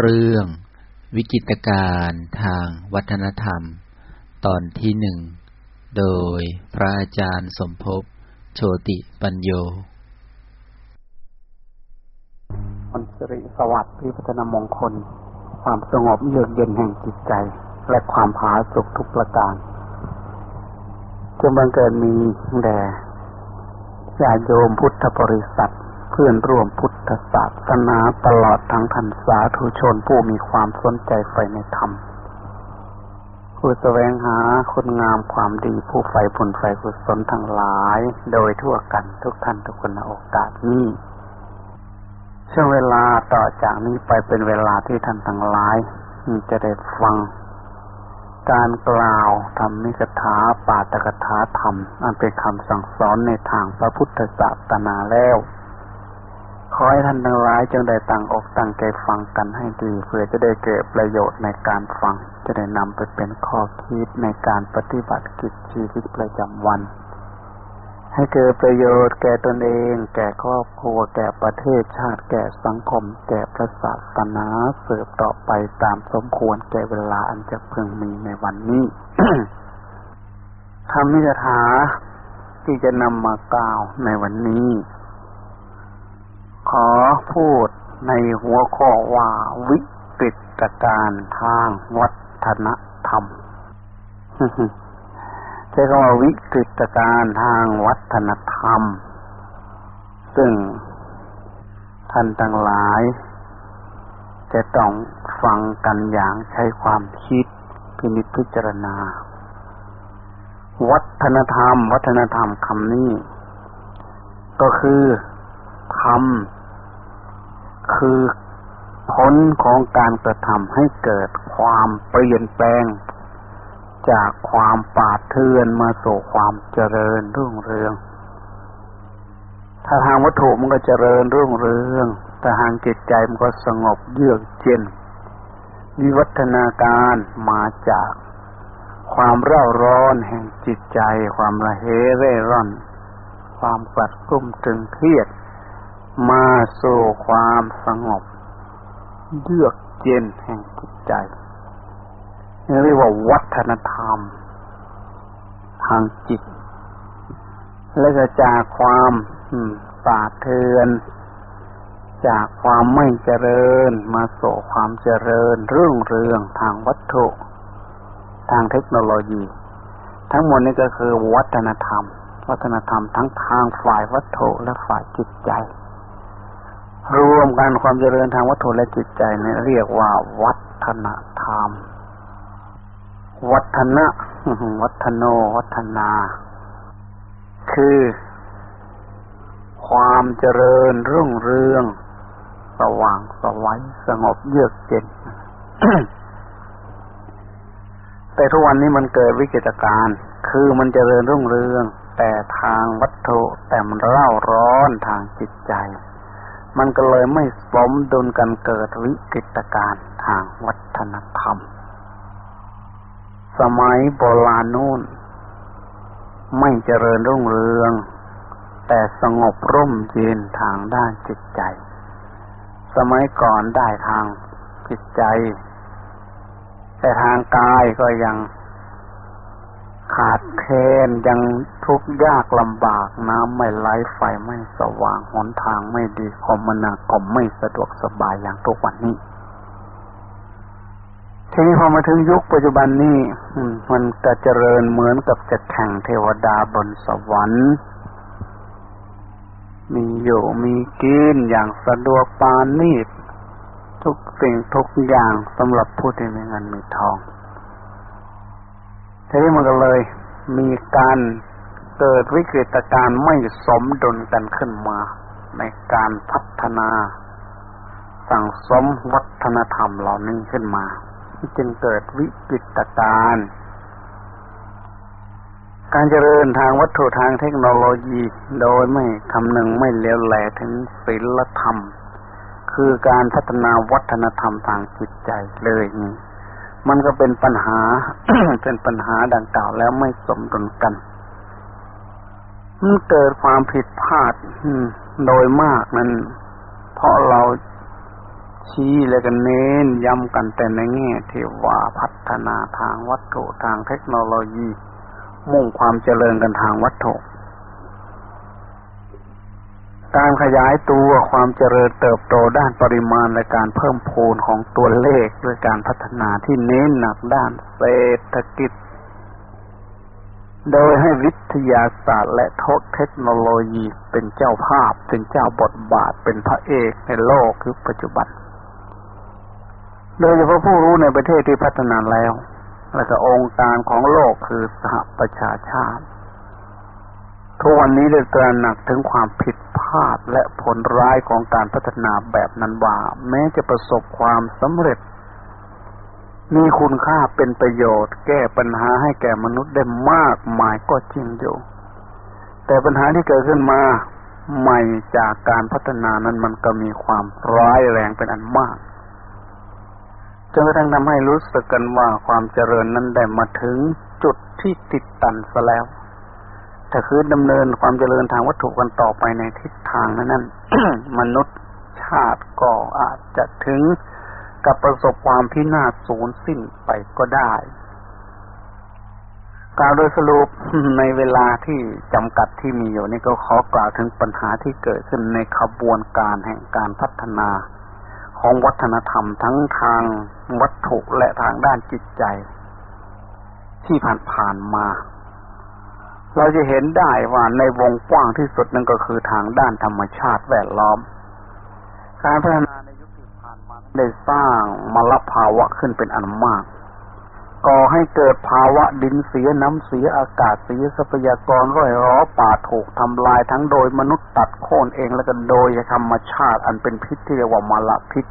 เรื่องวิกิตการทางวัฒนธรรม ตอนที่หนึ่ง โดยพระอาจารย์สมภพโชติปัญโยมนสริสวัสดิ์พิพัฒนมงคล ความสงบเยือกเย็นแห่งจิตใจ และความผาสุกทุกประการจงบังเกิดมีแด่ญาโยมพุทธบริษัท เพื่อนร่วมพุทธศาสนาตลอดทั้งทันสาธุชนผู้มีความสนใจใฝ่ในธรรม ผู้แสวงหาคุณงามความดีผู้ใฝ่ผลใฝ่กุศลทั้งหลาย โดยทั่วกันทุกท่านทุกคนในโอกาสนี้ช่วงเวลาต่อจากนี้ไปเป็นเวลาที่ท่านทั้งหลายจะได้ฟัง การกล่าวธรรมิกถาปาตกถาธรรม อันเป็นคำสั่งสอนในทางพระพุทธศาสนาแล้ว ขอให้ท่านทั้งหลายจงได้ตั้งอกตั้งใจฟังกันให้ดีเพื่อจะได้เกิดประโยชน์ในการฟัง จะได้นำไปเป็นข้อคิดในการปฏิบัติกิจชีวิตประจำวัน ให้เกิดประโยชน์แก่ตนเอง แก่ครอบครัวแก่ประเทศชาติ แก่สังคม แก่พระศาสนาเสืบต่อไปตามสมควรแก่เวลาอันจะพึงมีในวันนี้ธรรมิกถาที่จะนำมากล่าวในวันนี้ ขอพูดในหัวข้อว่าวิกฤตการทางวัฒนธรรมใช้คำว่าวิกฤตการทางวัฒนธรรม ซึ่งท่านทั้งหลาย จะต้องฟังกันอย่างใช้ความคิดพินิจพิจารณา วัฒนธรรม วัฒนธรรมคำนี้ ก็คือ ธรรม คือผลของการกระทำให้เกิดความเปลี่ยนแปลง จากความปาดเทือนมาสู่ความเจริญรุ่งเรือง ถ้าทางวัตถุมันก็เจริญรุ่งเรือง แต่ทางจิตใจมันก็สงบเยือกเย็นวิวัฒนาการมาจากความเร่าร้อนแห่งจิตใจ ความระเหเร่ร่อน ความกัดกุ้มตึงเครียด มาสู่ความสงบ เยือกเย็นแห่งจิตใจนี่เรียกว่าวัฒนธรรม ทางจิต และก็จากความปาเทือน จากความไม่เจริญ มาสู่ความเจริญเรื่องเรืองทางวัตถุ ทางเทคโนโลยี ทั้งหมดนี้ก็คือวัฒนธรรม วัฒนธรรมทั้งทางฝ่ายวัตถุและฝ่ายจิตใจ รวมกันความเจริญทางวัตถุและจิตใจเนี่ยเรียกว่า วัฒนธรรม วัฒนะวัฒโน วัฒนา คือความเจริญรุ่งเรือง สว่างสวัยสงบเยือกเย็นแต่ทุกวันนี้มันเกิดวิกฤตการณ์คือมันเจริญรุ่งเรือง แต่ทางวัตถุแต่มันเล่าร้อนทางจิตใจ มันก็เลยไม่สมดุลกันเกิดวิกฤตการณ์ทางวัฒนธรรม สมัยโบราณนู่น ไม่เจริญรุ่งเรือง แต่สงบร่มเย็นทางด้านจิตใจ สมัยก่อนได้ทางจิตใจ แต่ทางกายก็ยัง ขาดแคลนยังทุกข์ยากลำบากน้ำไม่ไหลไฟไม่สว่างหนทางไม่ดีคมนาคมไม่สะดวกสบายอย่างทุกวันนี้ ทีนี้พอมาถึงยุคปัจจุบันนี้มันจะเจริญเหมือนกับจะแข่งเทวดาบนสวรรค์มีอยู่มีกินอย่างสะดวกปานนีดทุกสิ่งทุกอย่างสำหรับผู้ที่มีเงินมีทอง ทีนี้มันก็เลยมีการเกิดวิกฤตการณ์ไม่สมดุลกันขึ้นมา ในการพัฒนา สั่งสมวัฒนธรรมเหล่านี้ขึ้นมา จึงเกิดวิกฤตการณ์การเจริญทางวัตถุทางเทคโนโลยีโดยไม่คำนึงไม่เลี้ยวแลถึงศีลธรรม คือการพัฒนาวัฒนธรรมทางจิตใจเลยนี่ มันก็เป็นปัญหา เป็นปัญหาดังกล่าวแล้วไม่สมดุลกัน มันเกิดความผิดพลาดโดยมากนั้น เพราะเราชี้และกันเน้นย้ำกันแต่ในแง่ที่ว่าพัฒนาทางวัตถุทางเทคโนโลยี มุ่งความเจริญกันทางวัตถุ การขยายตัวความเจริญเติบโตด้านปริมาณและการเพิ่มพูนของตัวเลขด้วยการพัฒนาที่เน้นหนักด้านเศรษฐกิจ โดยให้วิทยาศาสตร์และเทคโนโลยีเป็นเจ้าภาพเป็นเจ้าบทบาทเป็นพระเอกในโลกยุคปัจจุบัน โดยเฉพาะผู้รู้ในประเทศที่พัฒนาแล้ว และก็องค์การของโลกคือสหประชาชาติ ทุกวันนี้ได้ตระหนักถึงความผิดพลาดและผลร้ายของการพัฒนาแบบนั้นว่า แม้จะประสบความสำเร็จ มีคุณค่าเป็นประโยชน์ แก้ปัญหาให้แก่มนุษย์ได้มากมายก็จริงอยู่ แต่ปัญหาที่เกิดขึ้นมาใหม่จากการพัฒนานั้นมันก็มีความร้ายแรงเป็นอันมากจนกระทั่งทำให้รู้สึกกันว่าความเจริญนั้นได้มาถึงจุดที่ติดตันซะแล้ว ถ้าคือดำเนินความเจริญทางวัตถุกันต่อไปในทิศทางนั้นมนุษย์ชาติก็อาจจะถึงกับประสบความพินาศสูญสิ้นไปก็ได้กล่าวโดยสรุปในเวลาที่จำกัดที่มีอยู่นี่ก็ขอกล่าวถึงปัญหาที่เกิดขึ้นในขบวนการแห่งการพัฒนาของวัฒนธรรมทั้งทางวัตถุและทางด้านจิตใจ ที่ผ่านผ่านมา เราจะเห็นได้ว่าในวงกว้างที่สุดนั่นก็คือทางด้านธรรมชาติแวดล้อม การพัฒนาในยุคผ่านมาได้สร้างมลภาวะขึ้นเป็นอันมาก ก่อให้เกิดภาวะดินเสียน้ำเสียอากาศเสียทรัพยากรร่อยหรอป่าถูกทำลายทั้งโดยมนุษย์ตัดโค่นเองและก็โดยธรรมชาติอันเป็นพิษที่เรียกว่ามลพิษ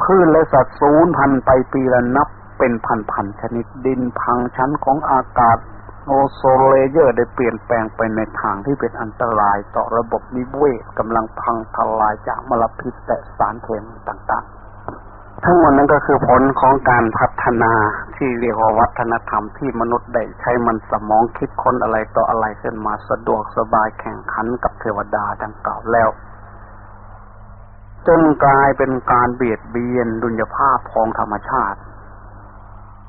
พืชและสัตว์สูญพันธุ์ไปปีละนับเป็นพันๆชนิดดินพังชั้นของอากาศ ozone layer ได้เปลี่ยนแปลงไปในทางที่เป็นอันตรายต่อระบบนิเวศกำลังพังทลายจากมลพิษและสารเคมีต่างๆ ทั้งหมดนั้นก็คือผลของการพัฒนาที่เรียกว่าวัฒนธรรมที่มนุษย์ได้ใช้มันสมองคิดค้นอะไรต่ออะไรขึ้นมาสะดวกสบายแข่งขันกับเทวดาดังกล่าวแล้วจนกลายเป็นการเบียดเบียนดุลยภาพของธรรมชาติ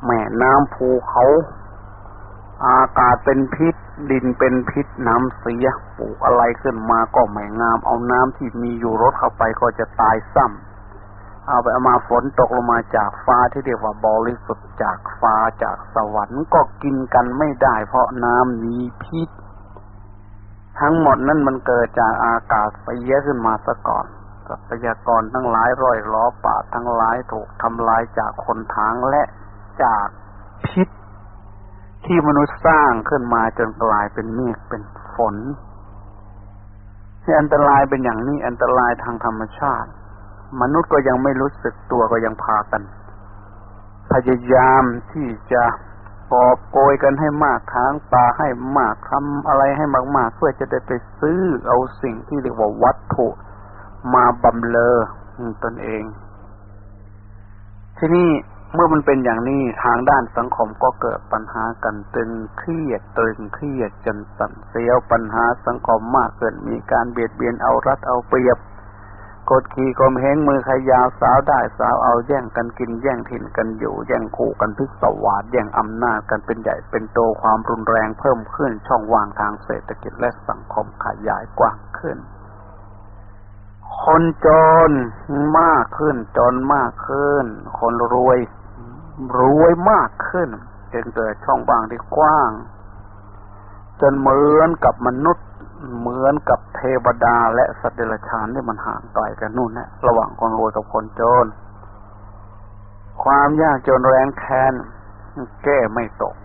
แม่น้ำภูเขา อากาศเป็นพิษ ดินเป็นพิษน้ำเสียปลูกอะไรขึ้นมาก็ไม่งาม เอาน้ำที่มีอยู่รถเข้าไปก็จะตายซ้ำเอาไปเอามาฝนตกลงมาจากฟ้าที่เรียกว่าบริสุทธิ์จากฟ้าจากสวรรค์ก็กินกันไม่ได้ เพราะน้ำมีพิษ ทั้งหมดนั้นมันเกิดจากอากาศเสียขึ้นมาซะก่อนทรัพยากรทั้งหลายร้อยล้อป่าทั้งหลายถูกทำลายจากคนทางและจากพิษ ที่มนุษย์สร้างขึ้นมาจนกลายเป็นเมฆเป็นฝนที่อันตรายเป็นอย่างนี้อันตรายทางธรรมชาติ มนุษย์ก็ยังไม่รู้สึกตัวก็ยังพากัน พยายามที่จะปอบโกยกันให้มากทางปลาให้มากทำอะไรให้มากๆเพื่อจะได้ไปซื้อเอาสิ่งที่เรียกว่าวัตถุมาบำเลอตนเอง ที่นี่ เมื่อมันเป็นอย่างนี้ทางด้านสังคมก็เกิดปัญหากันตึงเครียดตึงเครียดจนสั่นเสียวปัญหาสังคมมากเกินมีการเบียดเบียนเอารัดเอาเปรียบกดขี่กลมเฮงมือขยาวสาวได้สาวเอาแย่งกันกินแย่งถิ่นกันอยู่ แย่งคู่กันพิศวาสแย่งอำนาจกันเป็นใหญ่เป็นโตความรุนแรงเพิ่มขึ้นช่องว่างทางเศรษฐกิจและสังคมขยายกว้างขึ้น คนจนมากขึ้นจนมากขึ้น คนรวย รวยมากขึ้นจนเกิดช่องว่างที่กว้าง จนเหมือนกับมนุษย์ เหมือนกับเทวดาและสัตว์เดรัจฉานที่มันห่างไกลกันนู่นนะระหว่างคนรวยกับคนจน ความยากจนแรงแค้นแก้ไม่ตก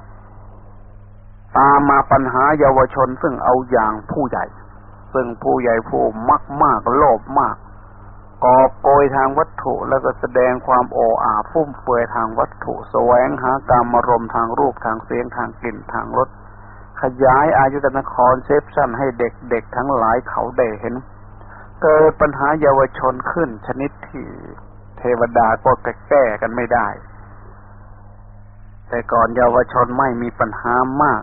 ตามมาปัญหาเยาวชนซึ่งเอาอย่างผู้ใหญ่ ซึ่งผู้ใหญ่ผู้มักมากโลภมาก กอบโกยทางวัตถุแล้วก็แสดงความโอ่อ่าฟุ่มเฟือยทางวัตถุ แสวงหากามารมณ์ทางรูปทางเสียงทางกลิ่นทางรสขยายอายตน conception ให้เด็กๆทั้งหลายเขาได้เห็นเกิดปัญหาเยาวชนขึ้นชนิดที่เทวดาก็แก้กันไม่ได้ แต่ก่อนเยาวชนไม่มีปัญหามาก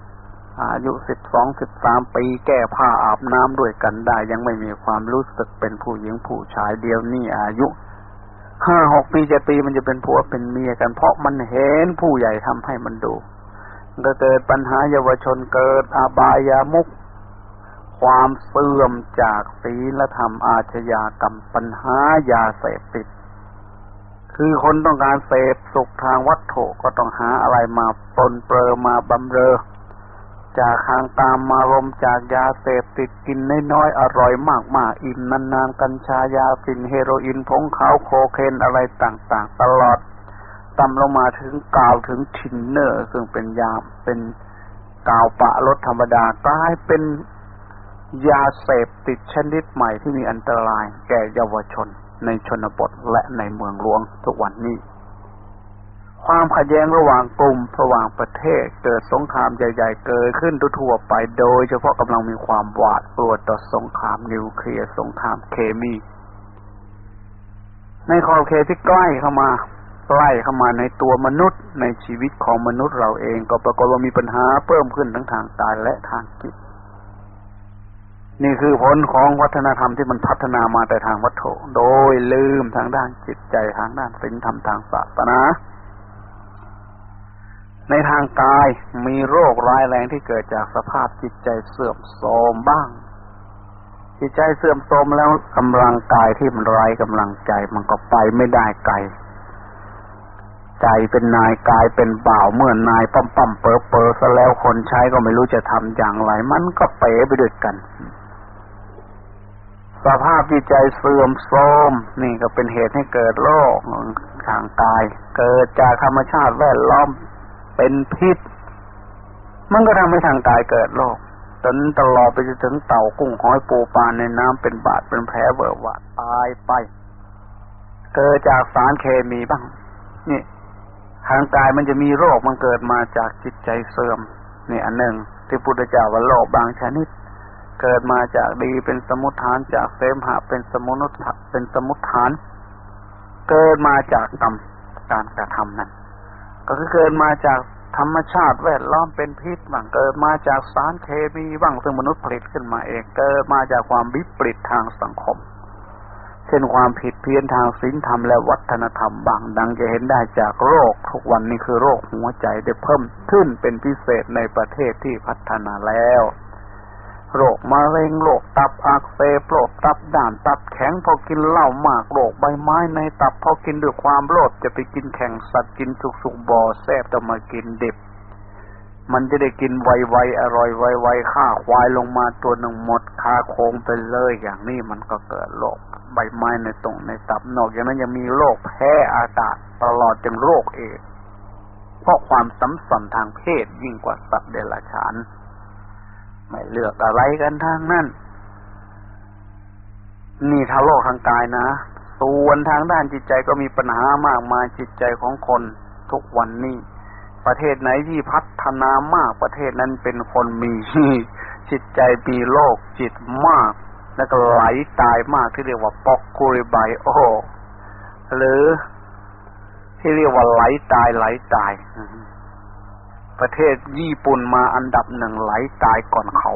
อายุสิบสองสิบสามปีแก้ผ้าอาบน้ำด้วยกันได้ ยังไม่มีความรู้สึกเป็นผู้หญิงผู้ชายเดี๋ยวนี้อายุห้าหกปีเจ็ดปีมันจะเป็นผัวเป็นเมียกัน เพราะมันเห็นผู้ใหญ่ทำให้มันดูก็เกิดปัญหาเยาวชนเกิดอาบายามุก ความเสื่อมจากศีลธรรมอาชญากรรมปัญหายาเสพติด คือคนต้องการเสพสุขทางวัตถุก็ต้องหาอะไรมาปนเปื้อมาบำเรอ จากทางตามมารมจากยาเสพติดกินน้อยๆอร่อยมากๆอิ่มนานๆกัญชายาฝิ่นเฮโรอีนผงขาวโคเคนอะไรต่างๆ ตลอดต่ำลงมาถึงกาวถึงทินเนอร์ ซึ่งเป็นยาเป็นกาวปะรถธรรมดากลายเป็นยาเสพติดชนิดใหม่ที่มีอันตรายแก่เยาวชนในชนบทและในเมืองหลวงทุกวันนี้ ความขัดแย้งระหว่างกลุ่มระหว่างประเทศ เกิดสงครามใหญ่ ๆ เกิดขึ้นทั่วไปโดย เฉพาะกำลังมีความหวาดกลัวต่อสงครามนิวเคลียร์สงครามเคมี ในขอบเขตที่ใกล้เข้ามาใกล้เข้ามาในตัวมนุษย์ในชีวิตของมนุษย์เราเองก็ปรากฏว่ามีปัญหาเพิ่มขึ้นทั้งทางกายและทางจิตนี่คือผลของวัฒนธรรมที่มันพัฒนามาแต่ทางวัตถุ โดยลืมทางด้านจิตใจทางด้านศีลธรรมทางศาสนา ในทางกายมีโรคร้ายแรงที่เกิดจากสภาพจิตใจเสื่อมโทรมบ้าง จิตใจเสื่อมโทรมแล้วกำลังกายที่มันไร้กำลังใจมันก็ไปไม่ได้ไกลใจเป็นนายกายเป็นบ่าวเมื่อนายปั๊มปั๊มเปอเปอซะแล้วคนใช้ก็ไม่รู้จะทำอย่างไร มันก็เป๋ไปด้วยกัน สภาพจิตใจเสื่อมโทรมนี่ก็เป็นเหตุให้เกิดโรคทางกาย เกิดจากธรรมชาติแวดล้อม เป็นพิษ มันก็ทำให้ทางกายเกิดโรคจนตลอดไปจนถึงเต่ากุ้งหอยปูปลาในน้ำเป็นบาดเป็นแผลเบิกว่าตายไป เกิดจากสารเคมีบ้าง นี่ ทางกายมันจะมีโรคมันเกิดมาจากจิตใจเสื่อมนี่อันหนึ่ง ที่พุทธเจ้าว่าโรคบางชนิด เกิดมาจากดีเป็นสมุทฐานจากเสมหะเป็นสมุนุเป็นสมุทฐาน เกิดมาจากกรรมการกระทำนั้น ก็คือเกิดมาจากธรรมชาติแวดล้อมเป็นพิษบ้างเกิดมาจากสารเคมีบ้างซึ่งมนุษย์ผลิตขึ้นมาเองเกิดมาจากความวิปริตทางสังคม เช่นความผิดเพี้ยนทางศีลธรรมและวัฒนธรรมบางดังจะเห็นได้จากโรค ทุกวันนี้คือโรคหัวใจได้เพิ่มขึ้นเป็นพิเศษในประเทศที่พัฒนาแล้ว โรคมะเร็งโรคตับอักเสบโรคตับด่านตับแข็งพอกินเหล้ามากโรคใบไม้ในตับพอกินด้วยความโลภจะไปกินแข่งสัตว์กินสุกสุกบ่อแซ่บจะมากินดิบ มันจะได้กินไวๆอร่อยไวๆฆ่าควายลงมาตัวหนึ่งหมดคาโคงไปเลยอย่างนี้มันก็เกิดโรคใบไม้ในตรงในตับนอกจากนั้นยังมีโรคแพ้อากาศตลอดจนโรคเอดเพราะความสัมสันทางเพศยิ่งกว่าสัตว์เดรัจฉาน ไม่เลือกอะไรกันทางนั้นนี่ทางโลกทางกายนะ ส่วนทางด้านจิตใจก็มีปัญหามากมายจิตใจของคนทุกวันนี้ ประเทศไหนที่พัฒนามากประเทศนั้นเป็นคนมีจิตใจมีโลกจิตมาก แล้วก็ไหลตายมากที่เรียกว่าปอกกุริไบโอหรือที่เรียกว่าไหลตายไหลตาย ประเทศญี่ปุ่นมาอันดับหนึ่งไหลตายก่อนเขา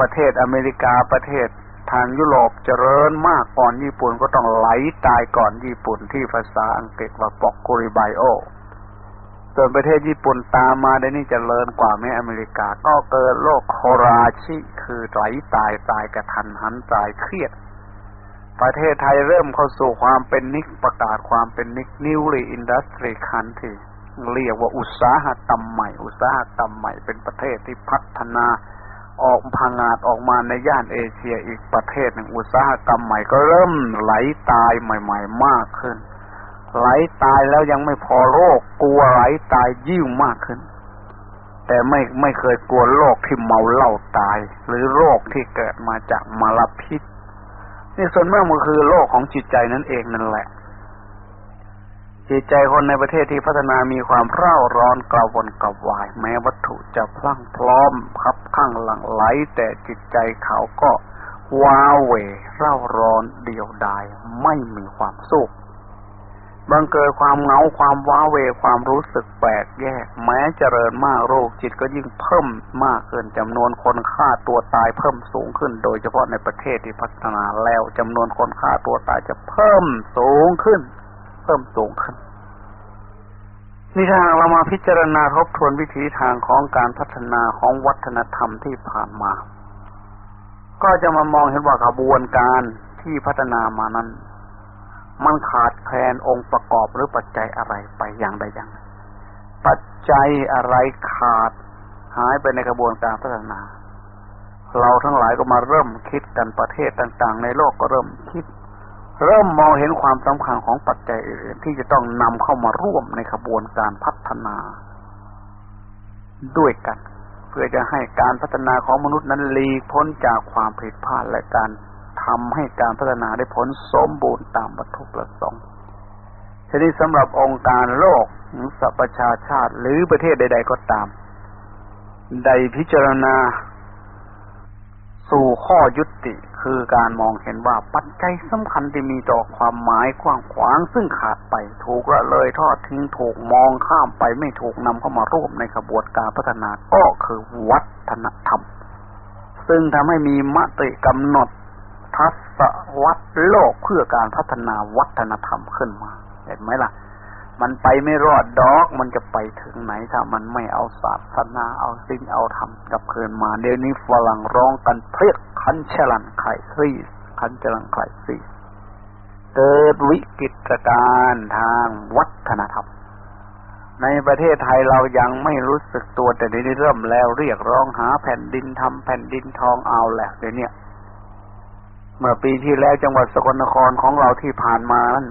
ประเทศอเมริกาประเทศทางยุโรปเจริญมากก่อนญี่ปุ่นก็ต้องไหลตายก่อนญี่ปุ่นที่ภาษาอังกฤษว่าปอกกุริไบโอส่วนประเทศญี่ปุ่นตามมาได้นี่เจริญกว่าแม้อเมริกา ก็เกิดโรคโคราชิคือไหลตายตายกระทันหันตายเครียด ประเทศไทยเริ่มเข้าสู่ความเป็นนิกประกาศความเป็นนิกนิวลีอินดัสทรีคันที เรียกว่าอุตสาหกรรมใหม่ อุตสาหกรรมใหม่เป็นประเทศที่พัฒนาออกพังอาจออกมาในย่านเอเชียอีกประเทศหนึ่งอุตสาหกรรมใหม่ก็เริ่มไหลตายใหม่ ๆ มากขึ้น ไหลตายแล้วยังไม่พอโรคกลัวไหลตายยิ่งมากขึ้น แต่ไม่ไม่เคยกลัวโรคที่เมาเหล้าตาย หรือโรคที่เกิดมาจากมลพิษนี่ส่วนมากมันคือโรคของจิตใจนั่นเองนั่นแหละ จิตใจคนในประเทศที่พัฒนามีความเร่าร้อนกระวนกระวาย แม้วัตถุจะพลั่งพร้อมคับข้างหลังไหล แต่จิตใจเขาก็ว้าเหวเร่าร้อนเดียวดายไม่มีความสุขบังเกิดความเหงาความว้าเวความรู้สึกแปลกแยก แม้เจริญมากโรคจิตก็ยิ่งเพิ่มมากขึ้นจำนวนคนฆ่าตัวตายเพิ่มสูงขึ้น โดยเฉพาะในประเทศที่พัฒนาแล้วจำนวนคนฆ่าตัวตายจะเพิ่มสูงขึ้น เพิ่มสูงขึ้นนี่ถ้าเรามาพิจารณาทบทวนวิถีทางของการพัฒนาของวัฒนธรรมที่ผ่านมา ก็จะมามองเห็นว่ากระบวนการที่พัฒนามานั้น มันขาดแคลนองค์ประกอบหรือปัจจัยอะไรไปอย่างใดอย่างปัจจัยอะไรขาดหายไปในกระบวนการพัฒนา เราทั้งหลายก็มาเริ่มคิดกันประเทศต่าง ๆ ในโลกก็เริ่มคิด เริ่มมองเห็นความสำคัญของปัจจัยอื่นที่จะต้องนำเข้ามาร่วมในกระบวนการพัฒนา ด้วยกัน เพื่อจะให้การพัฒนาของมนุษย์นั้นหลีกพ้นจากความผิดพลาดและการทำให้การพัฒนาได้ผลสมบูรณ์ตามวัตถุประสงค์ทีนี้สำหรับองค์การโลกหรือสัประชาชาติหรือประเทศใด ๆ ก็ตามใดพิจารณา สู่ข้อยุติคือการมองเห็นว่าปัจจัยสำคัญที่มีต่อความหมายกว้างขวางซึ่งขาดไปถูกละเลยทอดทิ้งถูกมองข้ามไปไม่ถูกนำเข้ามาร่วมในกระบวนการพัฒนาก็คือวัฒนธรรม ซึ่งทำให้มีมติกำหนดทัศวัตโลกเพื่อการพัฒนาวัฒนธรรมขึ้นมา เห็นไหมล่ะ มันไปไม่รอดดอก มันจะไปถึงไหนถ้ามันไม่เอาศาสนาเอาสิ่งเอาธรรมกับเคืนมา เดี๋ยวนี้ฝรั่งร้องกันเพรียกคันเชลันไข่ซีคันเชลันไข่ซีเกิดวิกฤตการทางวัฒนธรรม ในประเทศไทยเรายังไม่รู้สึกตัวแต่เดี๋ยวนี้เริ่มแล้วเรียกร้องหาแผ่นดินทำแผ่นดินทองเอาแหละเดี๋ยวนี้เมื่อปีที่แล้วจังหวัดสกลนครของเราที่ผ่านมานั้น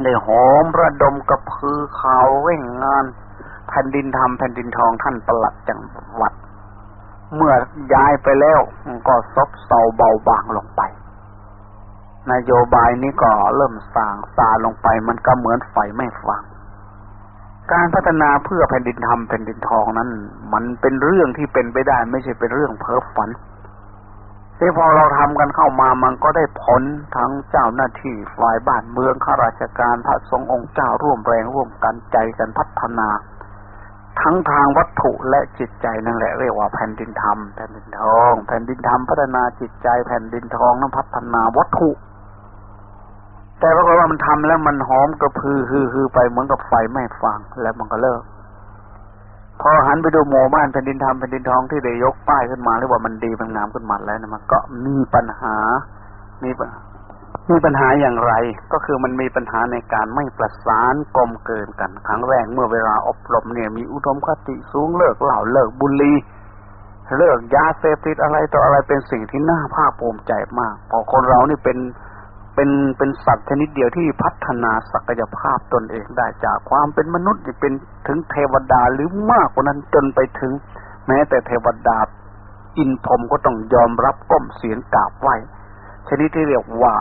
ได้หอมระดมกระพือข่าวเร่งงาน แผ่นดินทำแผ่นดินทองท่านประหลัดจังหวัด เมื่อย้ายไปแล้วก็ซบเซาเบาบางลงไปนโยบายนี้ก็เริ่มสางซาลงไป มันก็เหมือนไฟไม่ฟัง การพัฒนาเพื่อแผ่นดินทำแผ่นดินทองนั้น มันเป็นเรื่องที่เป็นไปได้ ไม่ใช่เป็นเรื่องเพ้อฝัน ที่พอเราทำกันเข้ามามันก็ได้ผลทั้งเจ้าหน้าที่ฝ่ายบ้านเมืองข้าราชการพระสงฆ์องค์เจ้าร่วมแรงร่วมกันใจกันพัฒนา ทั้งทางวัตถุและจิตใจนั่นแหละเรียกว่าแผ่นดินธรรมแผ่นดินทอง แผ่นดินธรรมพัฒนาจิตใจแผ่นดินทองนั้นพัฒนาวัตถุ แต่ปรากฏว่ามันทำแล้วมันหอมกระพือฮือฮือไปเหมือนกับไฟไม่ฟังแล้วมันก็เลิก พอหันไปดูหมู่บ้านแผ่นดินธรรมแผ่นดินทองที่ได้ยกป้ายขึ้นมาหรือว่ามันดีมันงามขึ้นมาแล้วนะมันก็มีปัญหา มีมีปัญหาอย่างไร ก็คือมันมีปัญหาในการไม่ประสานกลมเกินกันครั้งแรกเมื่อเวลาอบรมเนี่ย มีอุดมคติสูงเลิกเหล่าเลิกบุหรี่เลิกยาเสพติดอะไรต่ออะไรเป็นสิ่งที่น่าภาคภูมิใจมากพอคนเรานี่เป็น เป็นเป็นสัตว์ชนิดเดียวที่พัฒนาศักยภาพตนเองได้จากความเป็นมนุษย์เป็นถึงเทวดาหรือมากกว่านั้นจนไปถึง แม้แต่เทวดาอินพรมก็ต้องยอมรับก้มเสียงกราบไหวชนิดที่เรียกว่า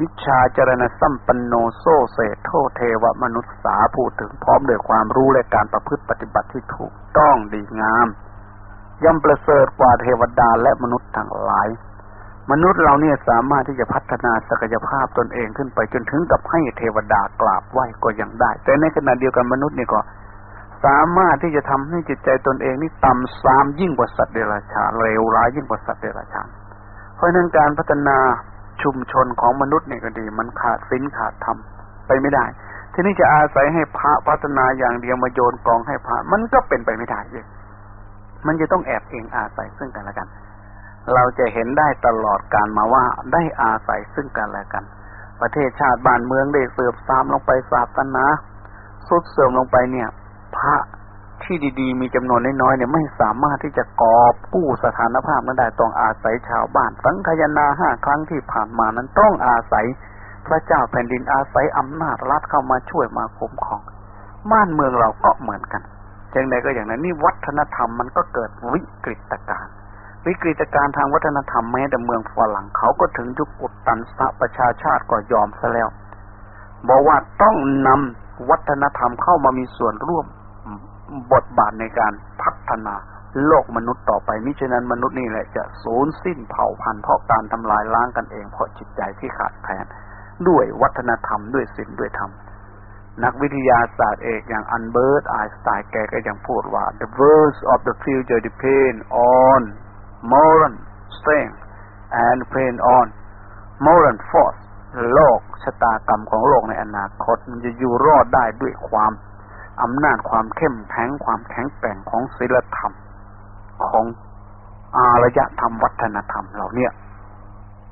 วิชาจรณสัมปันโนโซเศโทเทวมนุษย์สาพูดถึงพร้อมด้วยความรู้และการประพฤติปฏิบัติที่ถูกต้องดีงามย่อมประเสริฐกว่าเทวดาและมนุษย์ทั้งหลาย มนุษย์เราเนี่ยสามารถที่จะพัฒนาศักยภาพตนเองขึ้นไปจนถึงกับให้เทวดากราบไหว้ก็ยังได้ แต่ในขณะเดียวกันมนุษย์นี่ก็สามารถที่จะทำให้จิตใจตนเองนี่ต่ำซามยิ่งกว่าสัตว์เดรัจฉานเร็วร้ายยิ่งกว่าสัตว์เดรัจฉานเพราะนั้นการพัฒนาชุมชนของมนุษย์เนี่ยก็ดี มันขาดสินขาดธรรมไปไม่ได้ ทีนี้จะอาศัยให้พระพัฒนาอย่างเดียวมาโยนกองให้พระมันก็เป็นไปไม่ได้เลยมันจะต้องแอบเองอาศัยซึ่งกันและกัน เราจะเห็นได้ตลอดการมาว่าได้อาศัยซึ่งกันและกัน ประเทศชาติบ้านเมืองได้เสื่อมทรามลงไปศาสนาสุดเสื่อมลงไปเนี่ย พระที่ดีๆ มีจำนวนน้อยๆเนี่ยไม่สามารถที่จะกอบกู้สถานภาพนั้นได้ต้องอาศัยชาวบ้าน สังคยนาห้าครั้งที่ผ่านมานั้นต้องอาศัยพระเจ้าแผ่นดินอาศัยอำนาจรัฐเข้ามาช่วยมาคุ้มครองบ้านเมืองเราก็เหมือนกันอย่างใดก็อย่างนั้นนี่วัฒนธรรมมันก็เกิดวิกฤตการณ์ วิกฤตการทางวัฒนธรรมแม้แต่เมืองฝรั่งเขาก็ถึงยุคอุดตันสะประชาชาติก็ยอมซะแล้ว บอกว่าต้องนำวัฒนธรรมเข้ามามีส่วนร่วมบทบาทในการพัฒนาโลกมนุษย์ต่อไปมิฉะนั้นมนุษย์นี่แหละจะสูญสิ้นเผ่าพันธุ์เพราะการทำลายล้างกันเองเพราะจิตใจที่ขาดแคลนด้วยวัฒนธรรมด้วยศีลด้วยธรรมนักวิทยาศาสตร์เอกอย่างอันเบิร์ตไอสไตน์แกก็ยังพูดว่า the worst of the future depend on moral strength and depend on moral force โลกชะตากรรมของโลกในอนาคต มันจะอยู่รอดได้ด้วยความอำนาจความเข้มแข็งความแข็งแกร่งของศีลธรรม ของอารยธรรมวัฒนธรรมเราเนี่ย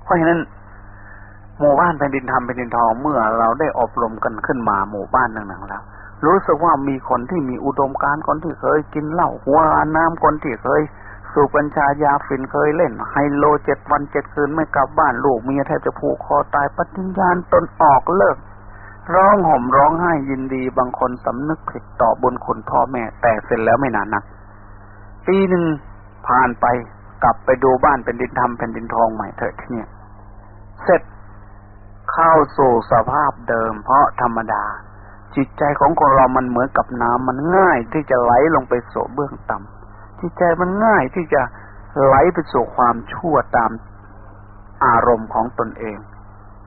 เพราะฉะนั้นหมู่บ้านแผ่นดินธรรมแผ่นดินทองเมื่อเราได้อบรมกันขึ้นมาหมู่บ้านหนึ่งๆแล้วรู้สึกว่ามีคนที่มีอุดมการณ์คนที่เคยกินเหล้าหัวาน้ำคนที่เคย สูบกัญชายาฝิ่นเคยเล่น ไฮโลเจ็ดวันเจ็ดคืนไม่กลับบ้านลูกเมียแทบจะผูกคอตายปฏิญญาณตนออกเลิก ร้องห่มร้องไห้ยินดีบางคนสำนึกผิดต่อบุญคุณพ่อแม่ แต่เสร็จแล้วไม่นานนักปีหนึ่งผ่านไปกลับไปดูบ้านเป็นดินทำเป็นดินทองใหม่เถิดที่เนี่ยเสร็จเข้าสู่สภาพเดิม เพราะธรรมดา จิตใจของคนเรามันเหมือนกับน้ำมันง่ายที่จะไหลลงไปโสเบื้องต่ำ จิตใจมันง่ายที่จะไหลไปสู่ความชั่วตามอารมณ์ของตนเอง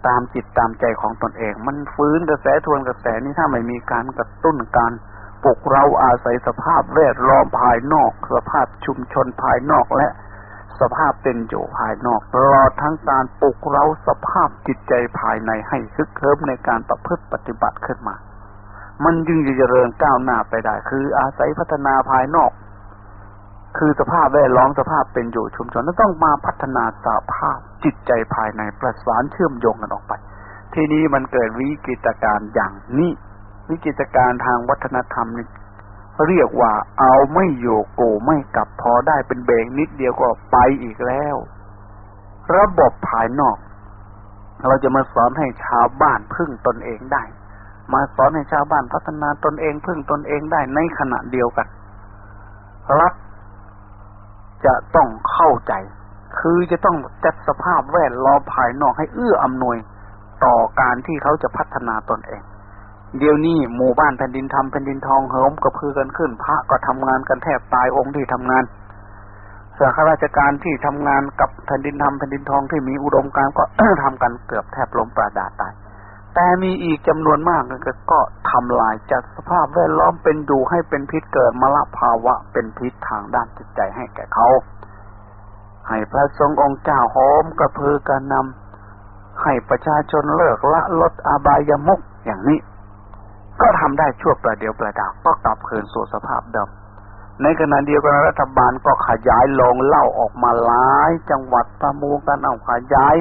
ตามจิตตามใจของตนเอง มันฟื้นกระแสทวนกระแสนี้ถ้าไม่มีการกระตุ้นการปลุกเราอาศัยสภาพแวดล้อมภายนอก สภาพชุมชนภายนอกและสภาพเป็นอยู่ภายนอกตลอดทั้งการปลุกเราสภาพจิตใจภายในให้คึกเคิมในการประพฤติปฏิบัติขึ้นมา มันจึงจะเจริญก้าวหน้าไปได้ คืออาศัยพัฒนาภายนอก คือสภาพแวดล้อมสภาพเป็นอยู่ชุมชนต้องมาพัฒนาสภาพจิตใจภายในประสานเชื่อมโยงกันออกไป ทีนี้มันเกิดวิกฤตการณ์อย่างนี้วิกฤตการณ์ทางวัฒนธรรมนี่เรียกว่าเอาไม่อยู่กูไม่กลับพอได้เป็นเบรกนิดเดียวก็ไปอีกแล้ว ระบบภายนอก เราจะมาสอนให้ชาวบ้านพึ่งตนเองได้ มาสอนให้ชาวบ้านพัฒนาตนเองพึ่งตนเองได้ในขณะเดียวกันรัฐ จะต้องเข้าใจ คือจะต้องจัดสภาพแวดล้อมภายนอกให้เอื้ออำนวยต่อการที่เขาจะพัฒนาตนเอง เดี๋ยวนี้หมู่บ้านแผ่นดินทำแผ่นดินทองเหิมกระพือกันขึ้น พระก็ทำงานกันแทบตายองค์ที่ทำงานส่วนข้าราชการที่ทำงานกับแผ่นดินทำแผ่นดินทองที่มีอุดมการก็ทำกันเกือบแทบล้มปราดาตาย แต่มีอีกจำนวนมากก็ทำลายจัดสภาพแวดล้อมเป็นดูให้เป็นพิษเกิดมลภาวะเป็นพิษทางด้านจิตใจให้แก่เขา ให้พระสงฆ์องค์เจ้าหอมกระพือกันนำให้ประชาชนเลิกละลดอบายมุกอย่างนี้ ก็ทำได้ชั่วประเดียวประดาวก็กลับคืนสู่สภาพเดิมในขณะเดียวกันรัฐบาลก็ขยายลงเล่าออกมาหลาย จังหวัดประมูลกันเอาขยาย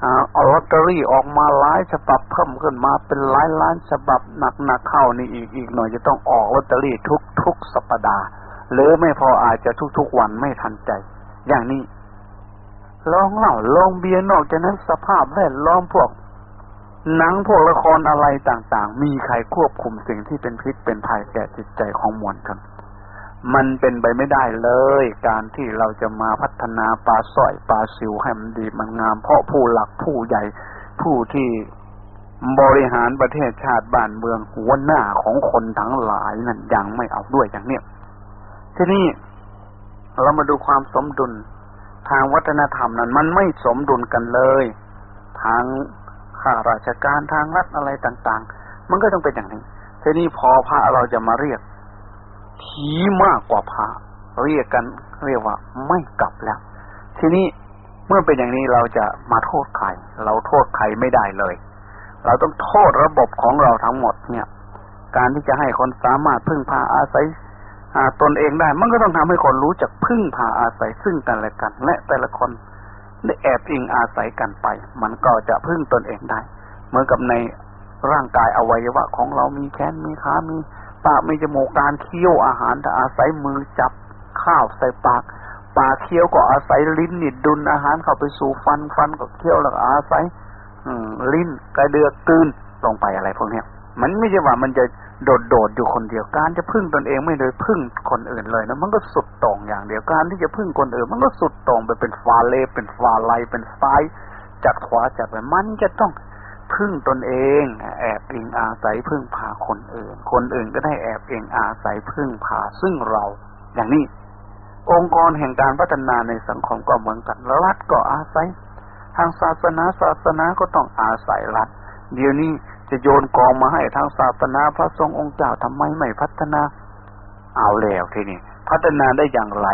เอาลอตเตอรี่ออกมาหลายฉบับเพิ่มขึ้นมาเป็นหลายล้านฉบับหนักๆเข้านี่อีกอีกหน่อยจะต้องออกลอตเตอรี่ทุกทุกสัปดาห์ หรือไม่พออาจจะทุกๆวันไม่ทันใจ อย่างนี้ลองเล่าลองเบียร์นอกจากนั้นสภาพแวดล้อมพวก หนังพวกละครอะไรต่างๆ มีใครควบคุมสิ่งที่เป็นพิษเป็นภัยแก่จิตใจของมวลชน มันเป็นไปไม่ได้เลย การที่เราจะมาพัฒนาปลาสร้อยปลาซิวให้มันดีมันงาม เพราะผู้หลักผู้ใหญ่ผู้ที่บริหารประเทศชาติบ้านเมืองหัวหน้าของคนทั้งหลายนั่นยังไม่เอาด้วยอย่างเนี้ยทีนี้เรามาดูความสมดุลทางวัฒนธรรมนั้น มันไม่สมดุลกันเลย ทางข้าราชการทางรัฐอะไรต่าง ๆ มันก็ต้องเป็นอย่างนี้ทีนี้พอพระเราจะมาเรียก ทีมากกว่าพระเรียกกันเรียกว่าไม่กลับแล้ว ทีนี้เมื่อเป็นอย่างนี้เราจะมาโทษใคร เราโทษใครไม่ได้เลย เราต้องโทษระบบของเราทั้งหมดเนี่ย การที่จะให้คนสามารถพึ่งพาอาศัยตนเองได้ มันก็ต้องทำให้คนรู้จักพึ่งพาอาศัยซึ่งกันและกัน และแต่ละคนได้แอบอิงอาศัยกันไป มันก็จะพึ่งตนเองได้ เหมือนกับในร่างกายอวัยวะของเรามีแขนมีขา มี ปากมีจมูกการเคี้ยวอาหารแต่อาศัยมือจับข้าวใส่ปากปากเคี้ยวก็อาศัยลิ้นนิดดุลอาหารเข้าไปสู่ฟันฟันก็เคี้ยวแล้วอาศัยลิ้นกระเดือกกืนลงไปอะไรพวกนี้มันไม่ใช่ว่ามันจะโดดโดดอยู่คนเดียวการจะพึ่งตนเองไม่โดยพึ่งคนอื่นเลยนะมันก็สุดตรงอย่างเดียวการที่จะพึ่งคนอื่น มันก็สุดตรงไปเป็นฟาเลเป็นฟาไลเป็นซ้ายจากขวาจากไปมันจะต้อง พึ่งตนเอง แอบเองอาศัยพึ่งพาคนอื่น คนอื่นก็ได้แอบเองอาศัยพึ่งพาซึ่งเรา อย่างนี้ องค์กรแห่งการพัฒนาในสังคมก็เหมือนกันรัฐก็อาศัย ทางศาสนาศาสนาก็ต้องอาศัยรัฐ เดี๋ยวนี้จะโยนกองมาให้ทางศาสนาพระสงองค์เจ้าทำไมไม่พัฒนา เอาแล้วทีนี้พัฒนาได้อย่างไร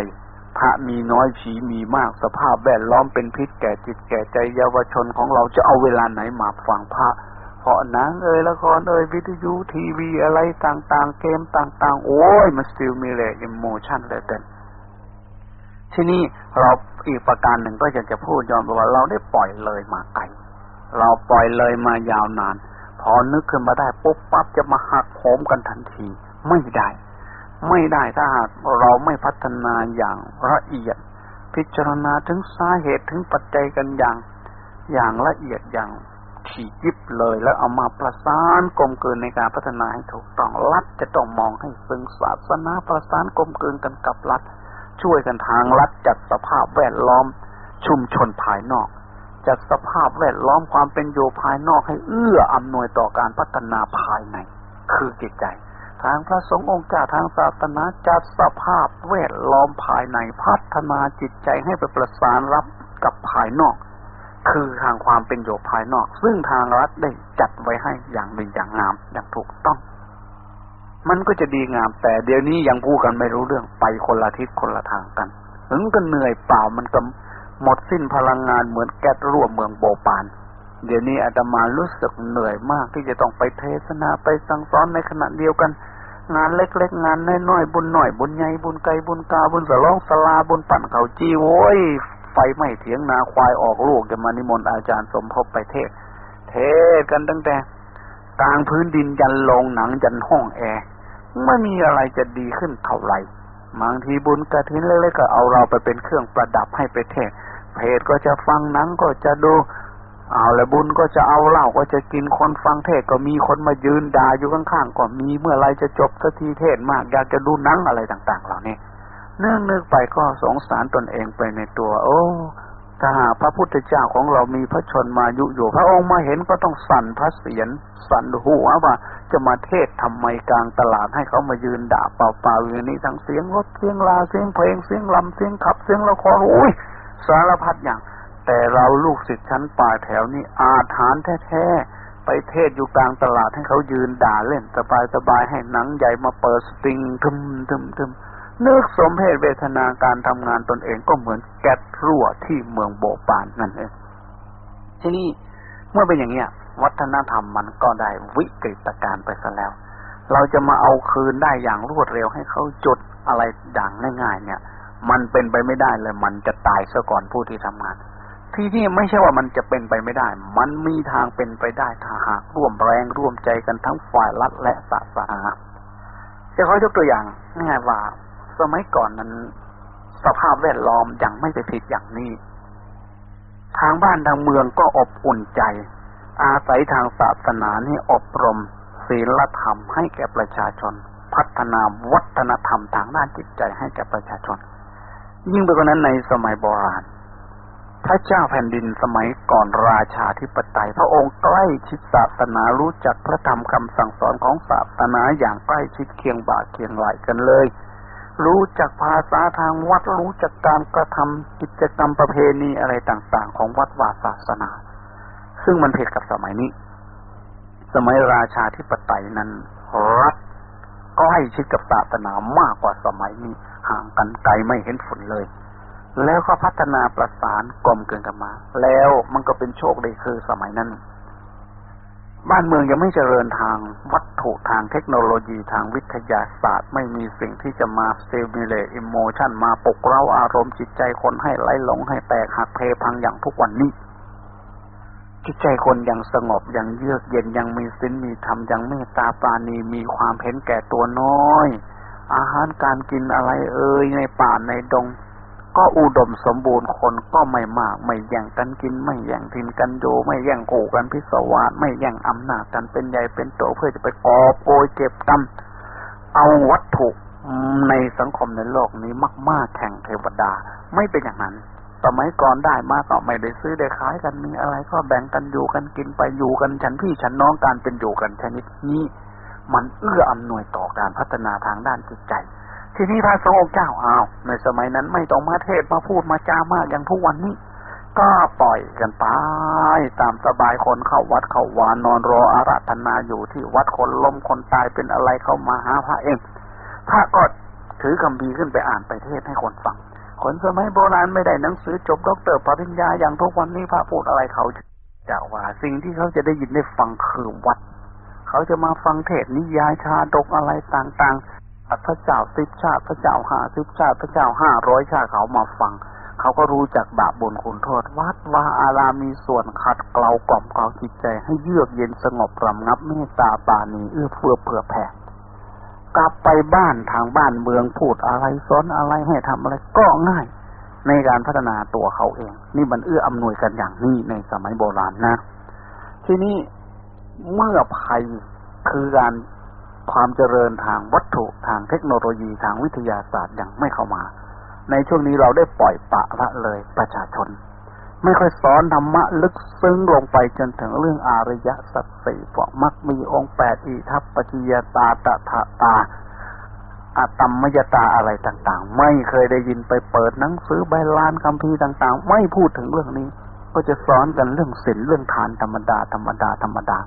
พระมีน้อยผีมีมากสภาพแวดล้อมเป็นพิษแก่จิตแก่ใจเยาวชนของเราจะเอาเวลาไหนมาฟังพระเพราะหนังเอ่ยละครเอ่ยวิทยุทีวีอะไรต่างๆ เกมต่างๆ โอ้ยมันสติลมีเลยอิโมชันเลยเด่นที่นี่เราอีกประการหนึ่งก็อยากจะพูดย้อนไปว่าเราได้ปล่อยเลยมาไกลเราปล่อยเลยมายาวนาน พอนึกขึ้นมาได้ปุ๊บปั๊บจะมาหักโหมกันทันที ไม่ได้ ไม่ได้ถ้าหากเราไม่พัฒนาอย่างละเอียด พิจารณาถึงสาเหตุถึงปัจจัยกันอย่าง อย่างละเอียดอย่างถี่ยิบเลยแล้วเอามาประสานกลมกลืนในการพัฒนาให้ถูกต้องรัฐจะต้องมองให้ซึ่งศาสนาประสานกลมกลืนกันกับรัฐช่วยกันทางรัฐจัดสภาพแวดล้อมชุมชนภายนอก จัดสภาพแวดล้อมความเป็นอยู่ภายนอกให้เอื้ออำนวยต่อการพัฒนาภายใน คือจิตใจ ทางพระสงฆ์องค์เจ้าทางศาสนาจัดสภาพแวดล้อมภายในพัฒนาจิตใจให้ไปประสานรับกับภายนอก คือทางความเป็นอยู่ภายนอก ซึ่งทางรัฐได้จัดไว้ให้อย่างดีอย่างงามอย่างถูกต้อง มันก็จะดีงามแต่เดี๋ยวนี้ยังพูดกันไม่รู้เรื่องไปคนละทิศคนละทางกันถึงก็เหนื่อยเปล่ามันก็หมดสิ้นพลังงานเหมือนแก๊สรั่วเมืองโบปานเดี๋ยวนี้อาตมารู้สึกเหนื่อยมากที่จะต้องไปเทศนาไปสั่งสอนในขณะเดียวกัน งานเล็กๆ งานน้อยๆบุญหน่อยบุญใหญ่บุญไกลบุญกาบุญสลองสลาบุญปั่นเขาจีโว้ยไฟไหม้เถียงนาควายออกลูกจะมานิมนต์อาจารย์สมภพไปเทศ เทศกันตั้งแต่กลางพื้นดินยันลงหนังยันห้องแอร์ไม่มีอะไรจะดีขึ้นเท่าไหร่บางทีบุญกระถินเล็กๆก็เอาเราไปเป็นเครื่องประดับให้ไปเทศเพจก็จะฟังหนังก็จะดู เอาละบุญก็จะเอาเหล้าก็จะกินคนฟังเทศก็มีคนมายืนด่าอยู่ข้างๆก็มีเมื่อไรจะจบสักทีเทศมาก อยากจะดูหนังอะไรต่าง ๆ เหล่านี้เนื่องนึกไปก็สงสารตนเองไปในตัว โอ้ถ้าหาพระพุทธเจ้าของเรามีพระชนมายุอยู่ พระองค์มาเห็นก็ต้องสั่นพระเสียรสั่นหัวว่า จะมาเทศทำไมกลางตลาดให้เขามายืนด่าเปล่าๆอย่างนี้ทั้งเสียงรถเสียงลาเสียงเพลงเสียงลำเสียงขับเสียงละครโอ้ยสารพัดอย่าง แต่เราลูกศิษย์ชั้นป่าแถวนี้อาถานแท้ๆ ไปเทศอยู่กลางตลาดให้เขายืนด่าเล่นสบายๆให้หนังใหญ่มาเปิดสตริงทึมทึมทึมนึกสมเหตุเวทนาการทำงานตนเองก็เหมือนแก๊รั่วที่เมืองโบปานนั่นเองที่นี่เมื่อเป็นอย่างเนี้ย วัฒนธรรมมันก็ได้วิกฤตการไปซะแล้ว เราจะมาเอาคืนได้อย่างรวดเร็วให้เขาจุดอะไรดังง่ายๆเนี่ย มันเป็นไปไม่ได้เลยมันจะตายซะก่อนผู้ที่ทำงาน ที่นี่ไม่ใช่ว่ามันจะเป็นไปไม่ได้ มันมีทางเป็นไปได้ถ้าหากร่วมแรงร่วมใจกันทั้งฝ่ายรัฐและศาสนาจะขอยกตัวอย่างง่ายว่า สมัยก่อนนั้น สภาพแวดล้อมยังไม่ไปผิดอย่างนี้ ทางบ้านทางเมืองก็อบอุ่นใจ อาศัยทางศาสนานี่อบรมศีลธรรมให้แก่ประชาชน พัฒนาวัฒนธรรมทางด้านจิตใจให้แก่ประชาชน ยิ่งไปกว่านั้นในสมัยโบราณ พระเจ้าแผ่นดินสมัยก่อนราชาธิปไตย พระองค์ใกล้ชิดศาสนารู้จักพระธรรมคำสั่งสอนของศาสนาอย่างใกล้ชิดเคียงบ่าเคียงไหลกันเลย รู้จักภาษาทางวัดรู้จักการกระทำกิจกรรมประเพณีอะไรต่างๆ ของวัดวาศาสนา ซึ่งมันผิดกับสมัยนี้ สมัยราชาธิปไตยนั้นรัฐก็ให้ชิดกับศาสนามากกว่าสมัยนี้ห่างกันไกลไม่เห็นฝนเลย แล้วก็พัฒนาประสานกลมเกินกันมา แล้วมันก็เป็นโชคดีคือสมัยนั้น บ้านเมืองยังไม่เจริญทางวัตถุทางเทคโนโลยีทางวิทยาศาสตร์ ไม่มีสิ่งที่จะมาเซมิเลอิโมชันมาปกเร้าอารมณ์จิตใจคนให้ไหลหลงให้แตกหักเพพังอย่างทุกวันนี้จิตใจคนยังสงบยังเยือกเย็นยังมีสินมีธรรมยังเมตตาปานีมีความเห็นแก่ตัวน้อย อาหารการกินอะไรเอ่ยในป่าในดง ก็อุดมสมบูรณ์คนก็ไม่มาก ไม่แย่งกันกิน ไม่แย่งทินกันโยไม่แย่งโกกันพิศวาสไม่แย่งอำนาจกันเป็นใหญ่เป็นโตเพื่อจะไปกอบโกยเก็บกรรมเอาวัตถุในสังคมในโลกนี้มาก ๆแข่งเทวดา ไม่เป็นอย่างนั้นสมัยก่อนได้มาก็ไม่ได้ซื้อได้ขายกันมีอะไรก็แบ่งกันอยู่กันกินไปอยู่กันฉันพี่ฉันน้องการเป็นอยู่กันชนิดนี้ มันเอื้ออำนวยต่อการพัฒนาทางด้านจิตใจ ทีนี้พระสงฆ์เจ้าอ้าวในสมัยนั้นไม่ต้องมาเทศมาพูดมาจามากอย่างทุกวันนี้ ก็ปล่อยกันไปตามสบายคนเข้าวัดเข้าวานนอนรออาราธนาอยู่ที่วัดคนล้มคนตายเป็นอะไรเข้ามาหาพระเองพระก็ถือคำบีขึ้นไปอ่านไปเทศให้คนฟังคนสมัยโบราณไม่ได้หนังสือจบด็อกเตอร์ปริญญาอย่างทุกวันนี้พระพูดอะไรเขาจะว่าสิ่งที่เขาจะได้ยินได้ฟังคือวัด เขาจะมาฟังเทศนิยายชาดกอะไรต่างๆ พระเจ้าสิบชาติพระเจ้าห้าสิบชาติพระเจ้าห้าร้อยชาติเขามาฟัง เขาก็รู้จักบาปบุญคุณโทษ วัดวาอารามีส่วนขัดเกลากล่อมเกลาจิตใจให้เยือกเย็นสงบรำงับเมตตาปานีเอื้อเฟื้อเผื่อแผ่กลับไปบ้านทางบ้านเมืองพูดอะไรสอนอะไรให้ทำอะไรก็ง่าย ในการพัฒนาตัวเขาเอง นี่มันเอื้ออำนวยกันอย่างนี้ในสมัยโบราณนะ ทีนี้เมื่อภัยคือการ ความเจริญทางวัตถุทางเทคโนโลยีทางวิทยาศาสตร์ยังไม่เข้ามา ในช่วงนี้เราได้ปล่อยปะละเลยประชาชน ไม่ค่อยสอนธรรมะลึกซึ้งลงไปจนถึงเรื่องอารยสัจสี่พวกมักมีองค์แปดอิทัปปจิยตาตถาตาอาตมมยตาอะไรต่างๆ ไม่เคยได้ยินไปเปิดหนังสือใบลานคำพีต่างๆ ไม่พูดถึงเรื่องนี้ ก็จะสอนกันเรื่องศีลเรื่องทานธรรมดาธรรมดาธรรมดา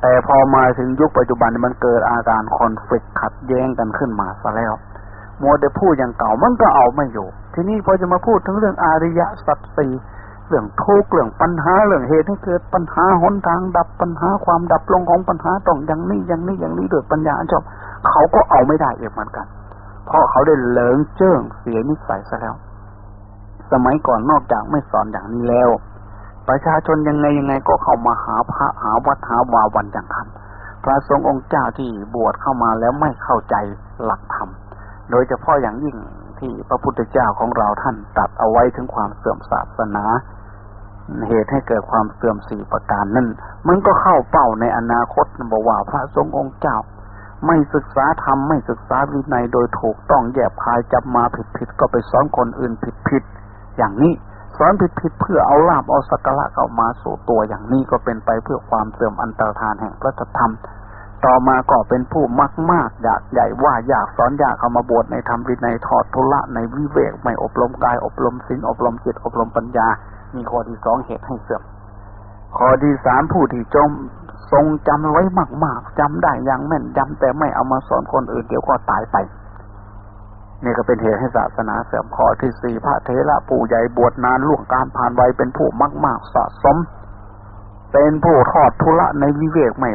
แต่พอมาถึงยุคปัจจุบันมันเกิดอาการคอนฟ lict ขัดแย้งกันขึ้นมาซะแล้วมัวแต่พูดอย่างเก่ามันก็เอาไม่อยู่ ทีนี้พอจะมาพูดถึงเรื่องอาริยสัจสี่เรื่องทุกข์เรื่องปัญหาเรื่องเหตุให้เกิดปัญหาหนทางดับปัญหาความดับลงของปัญหาต้องอย่างนี้อย่างนี้อย่างนี้โดยปัญญาจบเขาก็เอาไม่ได้เองเหมือนกัน เพราะเขาได้เลิงเจิ้งเสียนิสัยซะแล้ว สมัยก่อนนอกจากไม่สอนอย่างนี้แล้ว ประชาชนยังไงยังไงก็เข้ามาหาพระหาวัดหาวาวันอย่างคันพระสงฆ์องค์เจ้าที่บวชเข้ามาแล้วไม่เข้าใจหลักธรรม โดยเฉพาะอย่างยิ่งที่พระพุทธเจ้าของเราท่านตัดเอาไว้ถึงความเสื่อมศาสนา เหตุให้เกิดความเสื่อมสี่ประการนั่นมันก็เข้าเป้าในอนาคตบอกว่าพระสงฆ์องค์เจ้า ไม่ศึกษาธรรมไม่ศึกษาวินัยโดยถูกต้องแยบคายจับมาผิดผิดก็ไปสอนคนอื่นผิดผิดอย่างนี้ สอนผิดผิดเพื่อเอาลาบเอาสักการะเข้ามาสู่ตัวอย่างนี้ก็เป็นไปเพื่อความเสื่อมอันตรธานแห่งพระธรรม ต่อมาก็เป็นผู้มากมากอยากใหญ่ว่าอยากสอนอยากเข้ามาบวชในธรรมริในทอดทุละในวิเวกไม่อบรมกายอบรมศีลอบรมจิตอบรมปัญญา มีข้อที่สองเหตุให้เสื่อมข้อที่สามผู้ที่จมทรงจำไว้มากๆจำได้อย่างแม่นจำแต่ไม่เอามาสอนคนอื่นเดี๋ยวก็ตายไป นี่ก็เป็นเหตุให้ศาสนาเสื่อมข้อที่สี่พระเทระผู้ใหญ่บวชนานล่วงการผ่านวัยเป็นผู้มากๆสะสม เป็นผู้ทอดทุละในวิเวกไม่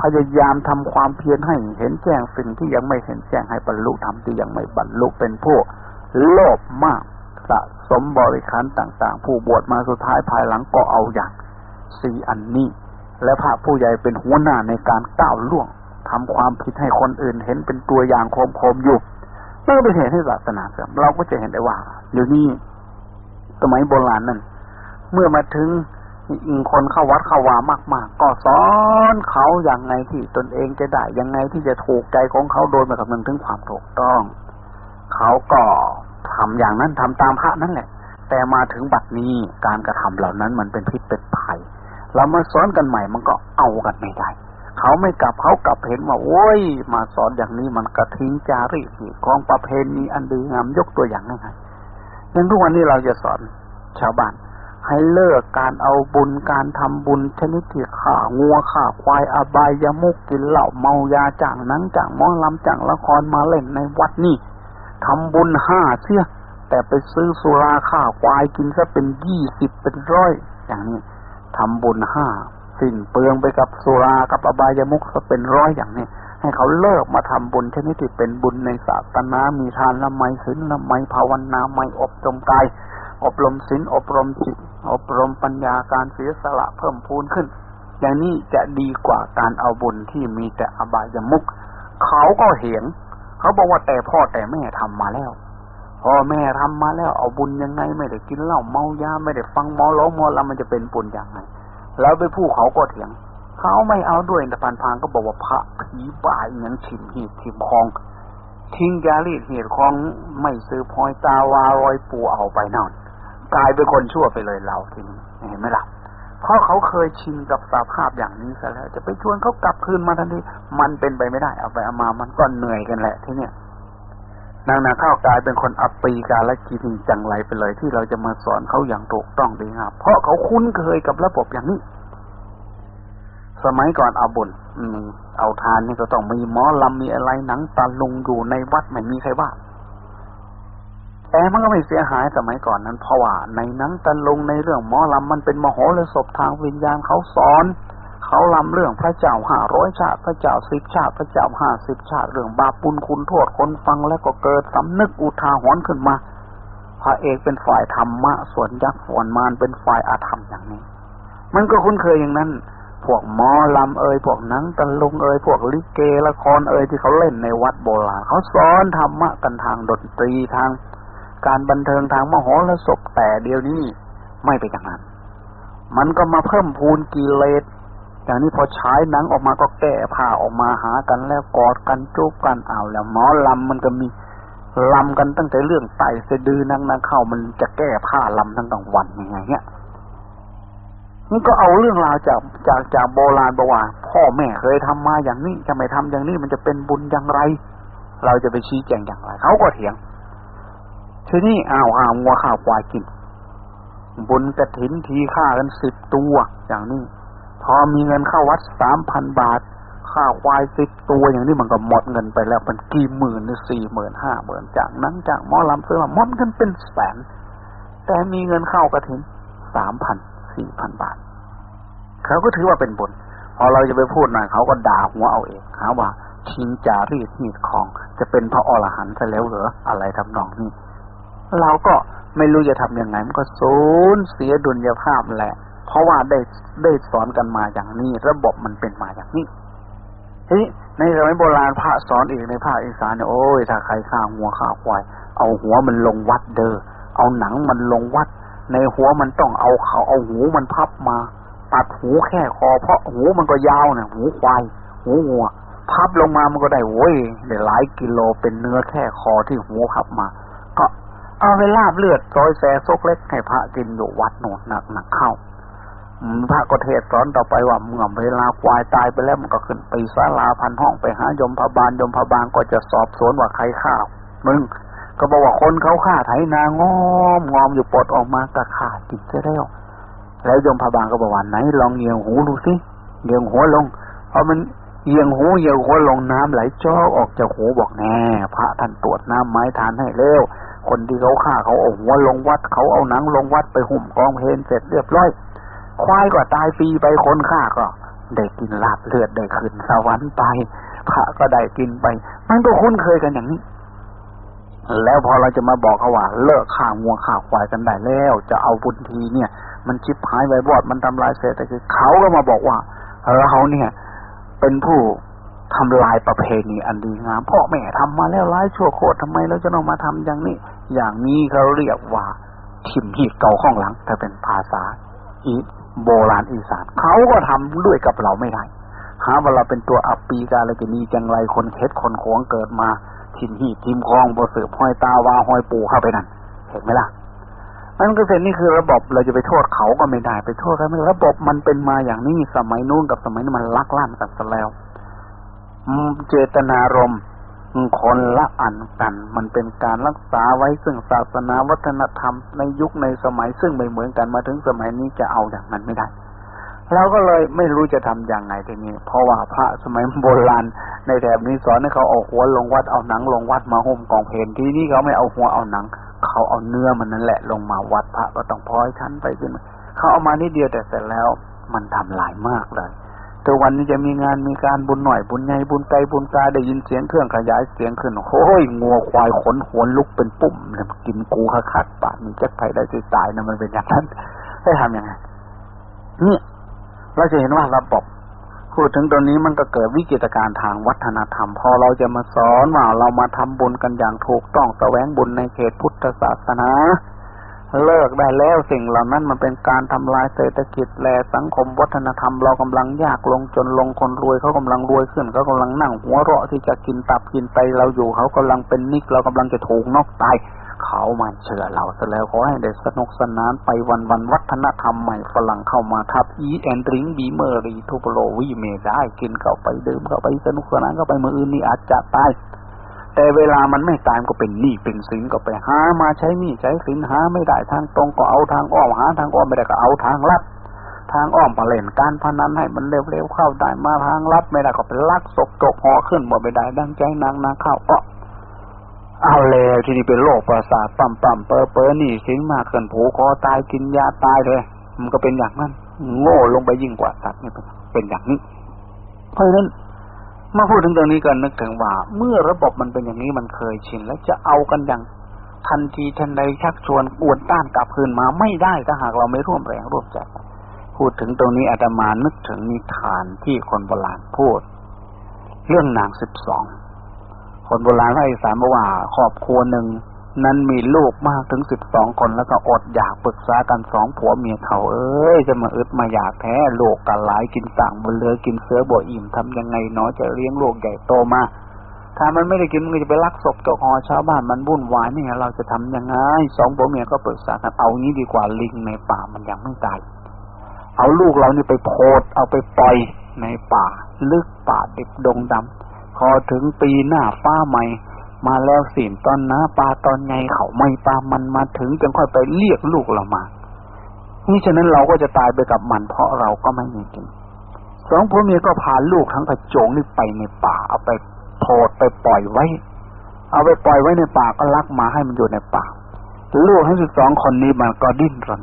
พยายามทำความเพียรให้เห็นแจ้งสิ่งที่ยังไม่เห็นแจ้งให้บรรลุธรรมที่ยังไม่บรรลุเป็นผู้โลภมากสะสมบริขารต่าง ๆ ผู้บวชมาสุดท้ายภายหลังก็เอาอย่างสี่อันนี้ และพระผู้ใหญ่เป็นหัวหน้าในการก้าวล่วงทำความผิดให้คนอื่นเห็นเป็นตัวอย่างโคมๆอยู่ นี่ก็เป็นเหตุให้ศาสนาเสื่อมเราก็จะเห็นได้ว่าเดี๋ยวนี้สมัยโบราณนั้นเมื่อมาถึงคนเข้าวัดเข้าวามาก ๆ ก็สอนเขาอย่างไงที่ตนเองจะได้ยังไงที่จะถูกใจของเขาโดยไม่คำนึงถึงความถูกต้อง เขาก็ทำอย่างนั้นทำตามพระนั่นแหละ แต่มาถึงบัดนี้การกระทำเหล่านั้นมันเป็นพิษเป็นภัยเรามาสอนกันใหม่มันก็เอากันไม่ได้ เขาไม่กลับเขากลับเห็นว่าโอ้ย มาสอนอย่างนี้มันกระทิ้งจารีตของประเพณีอันดีงามยกตัวอย่างง่ายๆย่างทุกวันนี้เราจะสอนชาวบ้านให้เลิกการเอาบุญการทำบุญชนิดที่ข่างัวข่าควายอบายยมุกกินเหล้าเมายาจ่างนังจ่างมองลำจ่างละครมาเล่นในวัดนี่ทำบุญห้าเสียแต่ไปซื้อสุราข่าควายกินซะเป็นยี่สิบเป็นร้อยอย่างนี้ทำบุญห้า สิ้นเปลืองไปกับสุรากับอบายยมุกซะเป็นร้อยอย่างนี้ให้เขาเลิกมาทำบุญชนิดที่เป็นบุญในศาสนามีทานละไมศีลละไมภาวนาไม่อบรมกายอบรมศีลอบรมจิต อบรมปัญญาการเสียสละเพิ่มพูนขึ้น อย่างนี้จะดีกว่าการเอาบุญที่มีแต่อบายมุกเขาก็เห็นเขาบอกว่าแต่พ่อแต่แม่ทำมาแล้วพ่อแม่ทำมาแล้วเอาบุญยังไงไม่ได้กินเหล้าเมายาไม่ได้ฟังมอร้องมอลำมันจะเป็นบุญอย่างไง แล้วไปผู้เขาก็เถียง เขาไม่เอาด้วยแต่พันพางก็บอกว่าพระผีบ่ายอย่างฉิมหีบถิมคอง ทิ้งยาลีดเหตุของไม่ซื้อพลอยตาวารอยปูเอาไปนอนกลายเป็นคนชั่วไปเลยเราทีนี้เห็นไหมล่ะเพราะเขาเคยชินกับสภาพอย่างนี้ซะแล้ว จะไปชวนเขากลับคืนมาทันทีมันเป็นไปไม่ได้เอาไปเอามามันก็เหนื่อยกันแหละทีเนี้ย นางนาข้าวกลายเป็นคนอัปปีการและกีนีจังไรไปเลย ที่เราจะมาสอนเขาอย่างถูกต้องดีงามเพราะเขาคุ้นเคยกับระบบอย่างนี้ สมัยก่อนเอาบุญเอาทานนี่ก็ต้องมีหมอลำมีอะไรหนังตาลุงอยู่ในวัดไม่มีใครว่าแต่มันก็ไม่เสียหายสมัยก่อนนั้นเพราะว่าในหนังตะลุงในเรื่องหมอลำมันเป็นมโหรสพทางวิญญาณเขาสอน เขาลำเรื่องพระเจ้าห้าร้อยชาติ พระเจ้าสิบชาติ พระเจ้าห้าสิบชาติ เรื่องบาปุลคุณโทษคนฟังแล้วก็เกิดสำนึกอุทาหรณ์ขึ้นมา พระเอกเป็นฝ่ายธรรมะ ส่วนยักษ์ส่วนมารเป็นฝ่ายอาธรรมอย่างนี้ มันก็คุ้นเคยอย่างนั้น พวกหมอลำเอ่ยพวกนังตะลุงเอ่ยพวกลิเกละครเอ่ยที่เขาเล่นในวัดโบราณเขาสอนธรรมะกันทางดนตรีทาง การบันเทิงทางมโหรสพแต่เดียวนี้ไม่เป็นอย่างนั้น มันก็มาเพิ่มพูนกิเลส อย่างนี้พอฉายหนังออกมาก็แก้ผ้าออกมาหากันแล้วกอดกันจูบกันเอาแล้วหมอลำมันก็มีลำกันตั้งแต่เรื่องไตสะดือนั่งนั่งเข้ามันจะแก้ผ้าลำทั้งกลางวันยังไงเนี่ยนี่ก็เอาเรื่องราวจากจากจากโบราณบอกว่าพ่อแม่เคยทำมาอย่างนี้จะไม่ทำอย่างนี้มันจะเป็นบุญอย่างไร เราจะไปชี้แจงอย่างไรเขาก็เถียงทีนี้อ้าวอ้าวงัวข้าวควายกิน บุญกระถินทีฆ่ากันสิบตัวอย่างนี้ พอมีเงินเข้าวัดสามพันบาท ค่าควายสิบตัวอย่างนี้มันก็หมดเงินไปแล้วเป็นกี่หมื่นหรือสี่หมื่นห้าหมื่นจากนั้นจากมอลำซื้อมามดกันเป็นแสน แต่มีเงินเข้ากระถิ่นสามพันสี่พันบาท เขาก็ถือว่าเป็นบุญพอเราจะไปพูดหน่อยเขาก็ด่าหัวเอาเองหาว่าทิ้งจารีตหีดของ จะเป็นพระอรหันต์ซะแล้วเหรออะไรทำนองนี้ เราก็ไม่รู้จะทำยังไงมันก็สูญเสียดุลยภาพแหละ เพราะว่าได้ได้สอนกันมาอย่างนี้ ระบบมันเป็นมาอย่างนี้เฮ้ยในสมัยโบราณพระสอนอีกในภาคอีสานเนี่ยโอ้ยถ้าใครฆ่าหัวฆ่าควายเอาหัวมันลงวัดเด้อเอาหนังมันลงวัด ในหัวมันต้องเอาเขาเอาหูมันพับมา ตัดหูแค่คอเพราะหูมันก็ยาวเนี่ยหูควายหูงัวพับลงมามันก็ได้โว้ยได้หลายกิโลเป็นเนื้อแค่คอที่หูพับมา ก็เอาไปลาบเลือดซอยแซซกเล็กให้พระกินอยู่วัดโน่นหนักหนักเข้า พระก็เทศสอนต่อไปว่าเมื่อเวลาควายตายไปแล้วมันก็ขึ้นไปศาลาพันห้องไปหายมพบาลยมพบาลก็จะสอบสวนว่าใครฆ่ามึงก็บอกว่าคนเขาฆ่าไถนางอมงอมอยู่ปลดออกมาก็ฆ่าจิตจะแล้วแล้วยมพบาลก็บอกว่าไหนลองเยียงหูดูสิเยียงหัวลงพอมันเยียงหูเยียงหัวลงน้ำไหลจอกออกจากหูบอกแน่พระท่านตรวจน้ำไม้ทานให้เร็วคนที่เขาฆ่าเขาเอาหัวลงวัด เขาเอาหนังลงวัดไปหุ่มกองเพลนเสร็จเรียบร้อย ควายก็ตายฟรีไปคนฆ่าก็ ได้กินลาบเลือดได้ขึ้นสวรรค์ไปพระก็ได้กินไป มันก็คุ้นเคยกันอย่างนี้ แล้วพอเราจะมาบอกเขาว่า เลิกฆ่างัวฆ่าควายกันได้แล้ว จะเอาบุญทีเนี่ย มันชิบหายไว้บอดมันทำลายเศรษฐกิจเขาก็มาบอกว่าเราเนี่ย เป็นผู้ทำลายประเพณีอันดีงามพ่อแม่ทำมาแล้วร้ายชั่วโคตรทำไมเราจะต้องมาทำอย่างนี้ อย่างนี้เขาเรียกว่าทิมหีดเก่าข้องหลัง ถ้าเป็นภาษาอี โบราณอีสานเขาก็ทำด้วยกับเราไม่ได้หาว่าเราเป็นตัวอับปีกาลกินีจังไรคนเท็ดคนขวงเกิดมาทิมหีทิมคลองบสือห้อยตาวาห้อยปูเข้าไปนั่น เห็นไหมล่ะนั่นก็เสร็จนี่คือระบบเราจะไปโทษเขาก็ไม่ได้ไปโทษใครไม่ระบบมันเป็นมาอย่างนี้สมัยนู้นกับสมัยนี้มันลักลั่นกันซะแล้วเจตนารมณ์ คนละอันกัน มันเป็นการรักษาไว้ซึ่งศาสนาวัฒนธรรมในยุคในสมัยซึ่งไม่เหมือนกันมาถึงสมัยนี้จะเอาอย่างนั้นไม่ได้เราก็เลยไม่รู้จะทำอย่างไงทีนี้ เพราะว่าพระสมัยโบราณในแถบนี้สอนให้เขาเอาหัวลงวัดเอาหนังลงวัดมาห่มกองเพลนที่นี่เขาไม่เอาหัวเอาหนัง เขาเอาเนื้อมันนั่นแหละลงมาวัดพระก็ต้องพลอยชั้นไปขึ้นเขาเอามานิดเดียวแต่เสร็จแล้ว มันทำหลายมากเลย แต่วันนี้จะมีงานมีการบุญหน่อยบุญใหญ่บุญไกลบุญกาได้ยินเสียงเครื่องขยายเสียงขึ้นโอ้ยงัวควายขนหวนลุกเป็นปุ่มเลยกินกูคักๆปาดมีจะใครได้จะตายนะมันเป็นอย่างนั้นให้ทำยังไงเนี่ยเราจะเห็นว่าระบบพูดถึงตรงนี้มันก็เกิดวิกฤตการทางวัฒนธรรม พอเราจะมาสอนว่าเรามาทำบุญกันอย่างถูกต้องแสวงบุญในเขตพุทธศาสนา เลิกได้แล้วสิ่งเหล่านั้นมันเป็นการทำลายเศรษฐกิจแลสังคมวัฒนธรรมเรากำลังยากลงจนลงคนรวยเขากำลังรวยขึ้นเขากำลังนั่งหัวเราะที่จะกินตับกินไตเราอยู่เขากำลังเป็นนิกเรากำลังจะถูกนอกตายเขามาเชื่อเราซะแล้วขอให้ได้สนุกสนานไปวันวันวัฒนธรรมใหม่ฝรั่งเข้ามาทับอีแอนดริงบีเมอรีทูโปโลวีเมได้กินเข้าไปดื่มเข้าไปสนุกสนานเข้าไปมืออื่นนี่อาจจะตาย แต่เวลามันไม่ตายก็เป็นหนี้เป็นสินก็ไปหามาใช้หนี้ใช้สินหาไม่ได้ทางตรงก็เอาทางอ้อมหาทางอ้อมไม่ได้ก็เอาทางลัดทางอ้อมมาเล่นการพนันให้มันเร็วๆเข้าได้มาทางลัดไม่ได้ก็ไปลักศพตกหอขึ้นบ่ไม่ได้ดังใจนางนางเข้าก็เอาแล้วที่นี้เป็นโรคประสาทปั๊มปั๊มเปอเปอหนี่สินมากเกินผูคอตายกินยาตายเลย มันก็เป็นอย่างนั้น โง่ลงไปยิ่งกว่าสัตว์นี่เป็นอย่างนี้ เพราะฉะนั้น มาพูดถึงตรงนี้กันนึกถึงว่า เมื่อระบบมันเป็นอย่างนี้มันเคยชิน แล้วจะเอากันอย่างทันทีทันใดชักชวนอวนต้านกลับคืนมาไม่ได้ถ้าหากเราไม่ร่วมแรงร่วมใจพูดถึงตรงนี้อาตมานึกถึงนิทานที่คนโบราณพูด เรื่องนางสิบสองคนโบราณภาคอีสามว่าครอบครัวหนึ่ง นั้นมีลูกมากถึงสิบสองคนแล้วก็อดอยากปรึกษากันสองผัวเมียเขาเอ้ยจะมาอึดมาอยากแท้โลกกันหลายกินสั่งบนเรือกินเสือบ่ออิ่มทำยังไงเนาะจะเลี้ยงลูกใหญ่โตมา ถ้ามันไม่ได้กินมันจะไปลักศพตกหอชาวบ้านมันวุ่นวายนี่ไงเราจะทำยังไงสองผัวเมียก็ปรึกษากันเอางี้ดีกว่าลิงในป่ามันยังไม่ตายเอาลูกเรานี่ไปโพดเอาไปปล่อยในป่า ลึกป่าดิบดงดำพอถึงปีหน้าฟ้าใหม่ มาแล้วสินตอนน้าปลาตอนไงเขาไม่ปลามันมาถึงจึงค่อยไปเรียกลูกเรามานี่ฉะนั้นเราก็จะตายไปกับมัน เพราะเราก็ไม่มีกินสองผัวเมียก็พาลูกทั้งกระโจงนี่ไปในป่า เอาไปโพดไปปล่อยไว้ เอาไปปล่อยไว้ในป่าก็ลักมาให้มันอยู่ในป่าลูกทั้งสิบสองคนนี้มันก็ดิ้นรน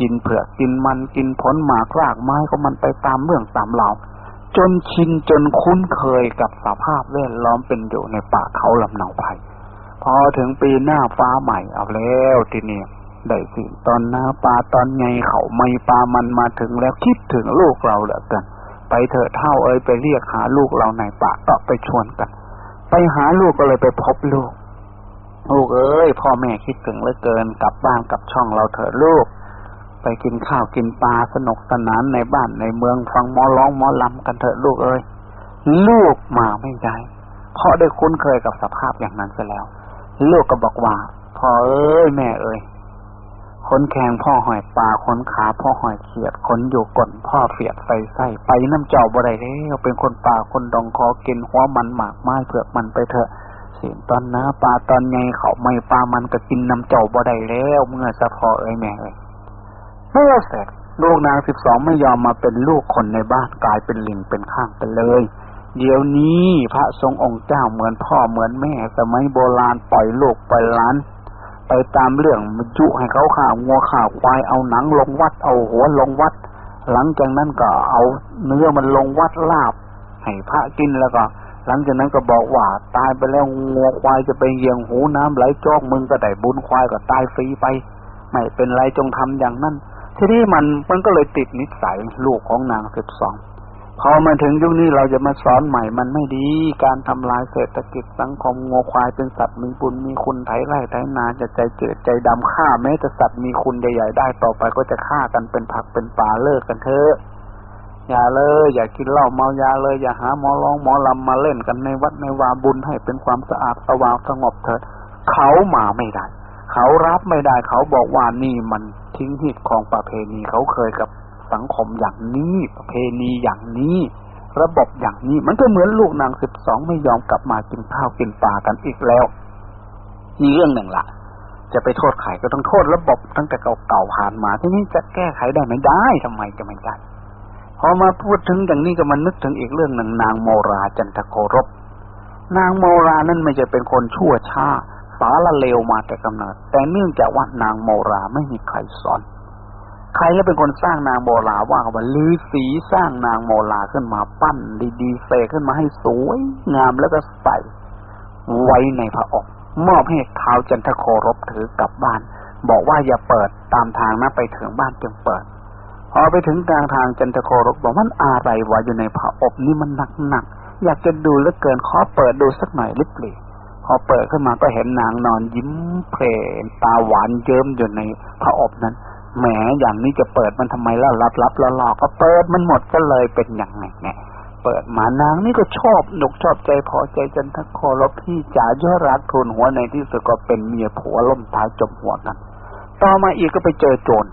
กินเผือกกินมันกินผลหมากรากไม้ก็มันไปตามเรื่องตามเหล่า จนชินจนคุ้นเคยกับสภาพแวดล้อมเป็นอยู่ในป่าเขาลำเนาไผ่พอถึงปีหน้าฟ้าใหม่เอาแล้วทีนี้ได้สิตอนหน้าปลาตอนไงเขาไม่ปลามันมาถึงแล้วคิดถึงลูกเราเหลือเกินไปเถอะเท่าเอ้ยไปเรียกหาลูกเราในป่าก็ไปชวนกัน ไปหาลูกก็เลยไปพบลูก ลูกเอ้ยพ่อแม่คิดถึงเหลือเกินกลับบ้านกับช่องเราเถอะลูก ไปกินข้าวกินปลาสนุกสนานในบ้านในเมืองฟังหมอร้องหมอลำกันเถอะลูกเอ้ยลูกมาไม่ได้เพราะได้คุ้นเคยกับสภาพอย่างนั้นซะแล้ว ลูกก็บอกว่าพ่อเอ้ยแม่เอ้ยคนแขงพ่อหอยปลาคนขาพ่อหอยเขียดคนอยู่ก่นพ่อเฟียดใส่ไส้ไปน้ำเจ้าบ่ได้แล้วเป็นคนป่าคนดองคอกินหัวมันหมากไม้เผือกมันไปเถอะสิตอนน้าปลาตอนไงเขาไม่ปลามันก็กินน้ำเจ้าบ่ได้แล้ว เมื่อสะพอเอ้ยแม่เอ้ย เมื่อเสร็จลูกนางสิบสองไม่ยอมมาเป็นลูกคนในบ้านกลายเป็นลิงเป็นข้างไปเลย เดี๋ยวนี้พระทรงองค์เจ้าเหมือนพ่อเหมือนแม่สมัยโบราณปล่อยลูกปล่อยล้าน ไปตามเรื่องมจุให้เขาข่างัวข่าควายเอาหนังลงวัดเอาหัวลงวัด หลังจากนั้นก็เอาเนื้อมันลงวัดลาบให้พระกินแล้วก็หลังจากนั้นก็บอกว่าตายไปแล้วงัวควายจะไปเยียงหูน้ำไหลจอกมึงก็ได้บุญควายก็ตายฟรีไป ไม่เป็นไรจงทำอย่างนั้น ทีนี้มันมันก็เลยติดนิสัยลูกของนางสิบสองพอมาถึงยุคนี้เราจะมาสอนใหม่มันไม่ดี การทำลายเศรษฐกิจสังคมงัวควายเป็นสัตว์มีบุญมีคุณไถไร่ไถนาจะใจเจือใจดำฆ่าแม้แต่สัตว์มีคุณใหญ่ๆได้ต่อไปก็จะฆ่ากันเป็นผักเป็นปลาเลิกกันเถอะอย่าเลย อย่ากินเหล้าเมายาเลย อย่าหาหมอร้องหมอลำมาเล่นกันในวัดในวาบุญให้เป็นความสะอาดสว่างสงบเถิดเขามาไม่ได้ เขารับไม่ได้ เขาบอกว่านี่มัน ทิ้งหิดของประเพณีเขาเคยกับสังคมอย่างนี้ประเพณีอย่างนี้ ระบบอย่างนี้ มันก็เหมือนลูกนางสิบสองไม่ยอมกลับมากินข้าวกินปลากันอีกแล้วนี่เรื่องหนึ่งละจะไปโทษใครก็ต้องโทษระบบตั้งแต่เก่าๆผ่านมา ที่นี้จะแก้ไขได้ไม่ได้ทำไมจะไม่ได้พอมาพูดถึงอย่างนี้ก็มันนึกถึงอีกเรื่องหนึ่งนางโมราจันทโครบนางโมรานั้นไม่จะเป็นคนชั่วช้า สาละเลวมาแต่กำเนิด แต่เนื่องจากว่านางโมราไม่มีใครสอน ใครแล้วเป็นคนสร้างนางโมราว่าว่าลือสีสร้างนางโมราขึ้นมาปั้น ดีๆเฟขึ้นมาให้สวยงามแล้วก็ใส่ไว้ในพระอกมอบให้ท้าวจันทโครบถือกลับบ้าน บอกว่าอย่าเปิดตามทางนะไปถึงบ้านจึงเปิด พอไปถึงกลางทางจันทโครบบอกมันอะไรวะอยู่ในพระอบนี่มันหนักหนักอยากจะดูเหลือเกินขอเปิดดูสักหน่อยลิบลี พอเปิดขึ้นมาก็เห็นนางนอนยิ้มเพลตาหวานเยิ้มอยู่ในพระอบนั้นแหมอย่างนี้จะเปิดมันทำไมล่ะรับรับล้วหลอกก็เปิดมันหมดก็เลยเป็นอย่างไงเนี่ยเปิดมานางนี่ก็ชอบหนุกชอบใจพอใจจนทั้งคอรบพี่จ๋าย่อรักทุนหัวในที่สุดก็เป็นเมียผัวล่มตายจมหัวกัน ต่อมาอีกก็ไปเจอโจร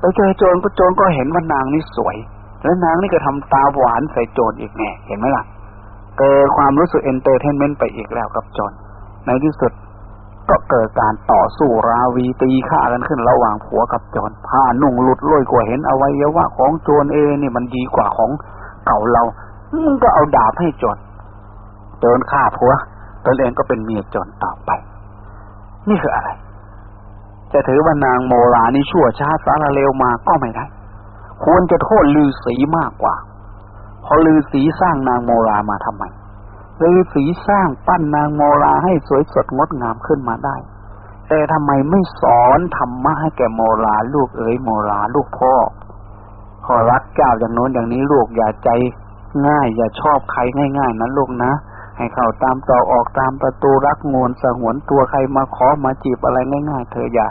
ไปเจอโจรก็โจรก็เห็นว่านางนี่สวย แล้วนางนี่ก็ทำตาหวานใส่โจรอีกแน่เห็นไหมล่ะ เกิดความรู้สึก entertainment ไปอีกแล้วกับโจรในที่สุดก็เกิดการต่อสู้ราวีตีฆ่ากันขึ้นระหว่างผัวกับโจรผ้านุ่งหลุดลอยกว่าเห็นเอาไว้เยว่าของโจรเอนี่มันดีกว่าของเก่าเรา มึงก็เอาดาบให้โจรโจรฆ่าผัวตนเองก็เป็นเมียโจรต่อไป นี่คืออะไร จะถือว่านางโมลานี่ชั่วช้าสารเลวมาก็ไม่ได้ ควรจะโทษลือสีมากกว่า พอลือสีสร้างนางโมลามาทำไมฤาษีสร้างปั้นนางโมราให้สวยสดงดงามขึ้นมาได้ แต่ทำไมไม่สอนธรรมะให้แก่โมราลูกเอ๋ยโมราลูกพ่อขอรักเจ้าอย่างโน้นอย่างนี้ลูกอย่าใจง่าย อย่าชอบใครง่ายๆนะลูกนะให้เข้าตามต่อออกตามประตูรักงวนสงวนตัวใครมาขอมาจีบอะไรง่ายๆเธออย่า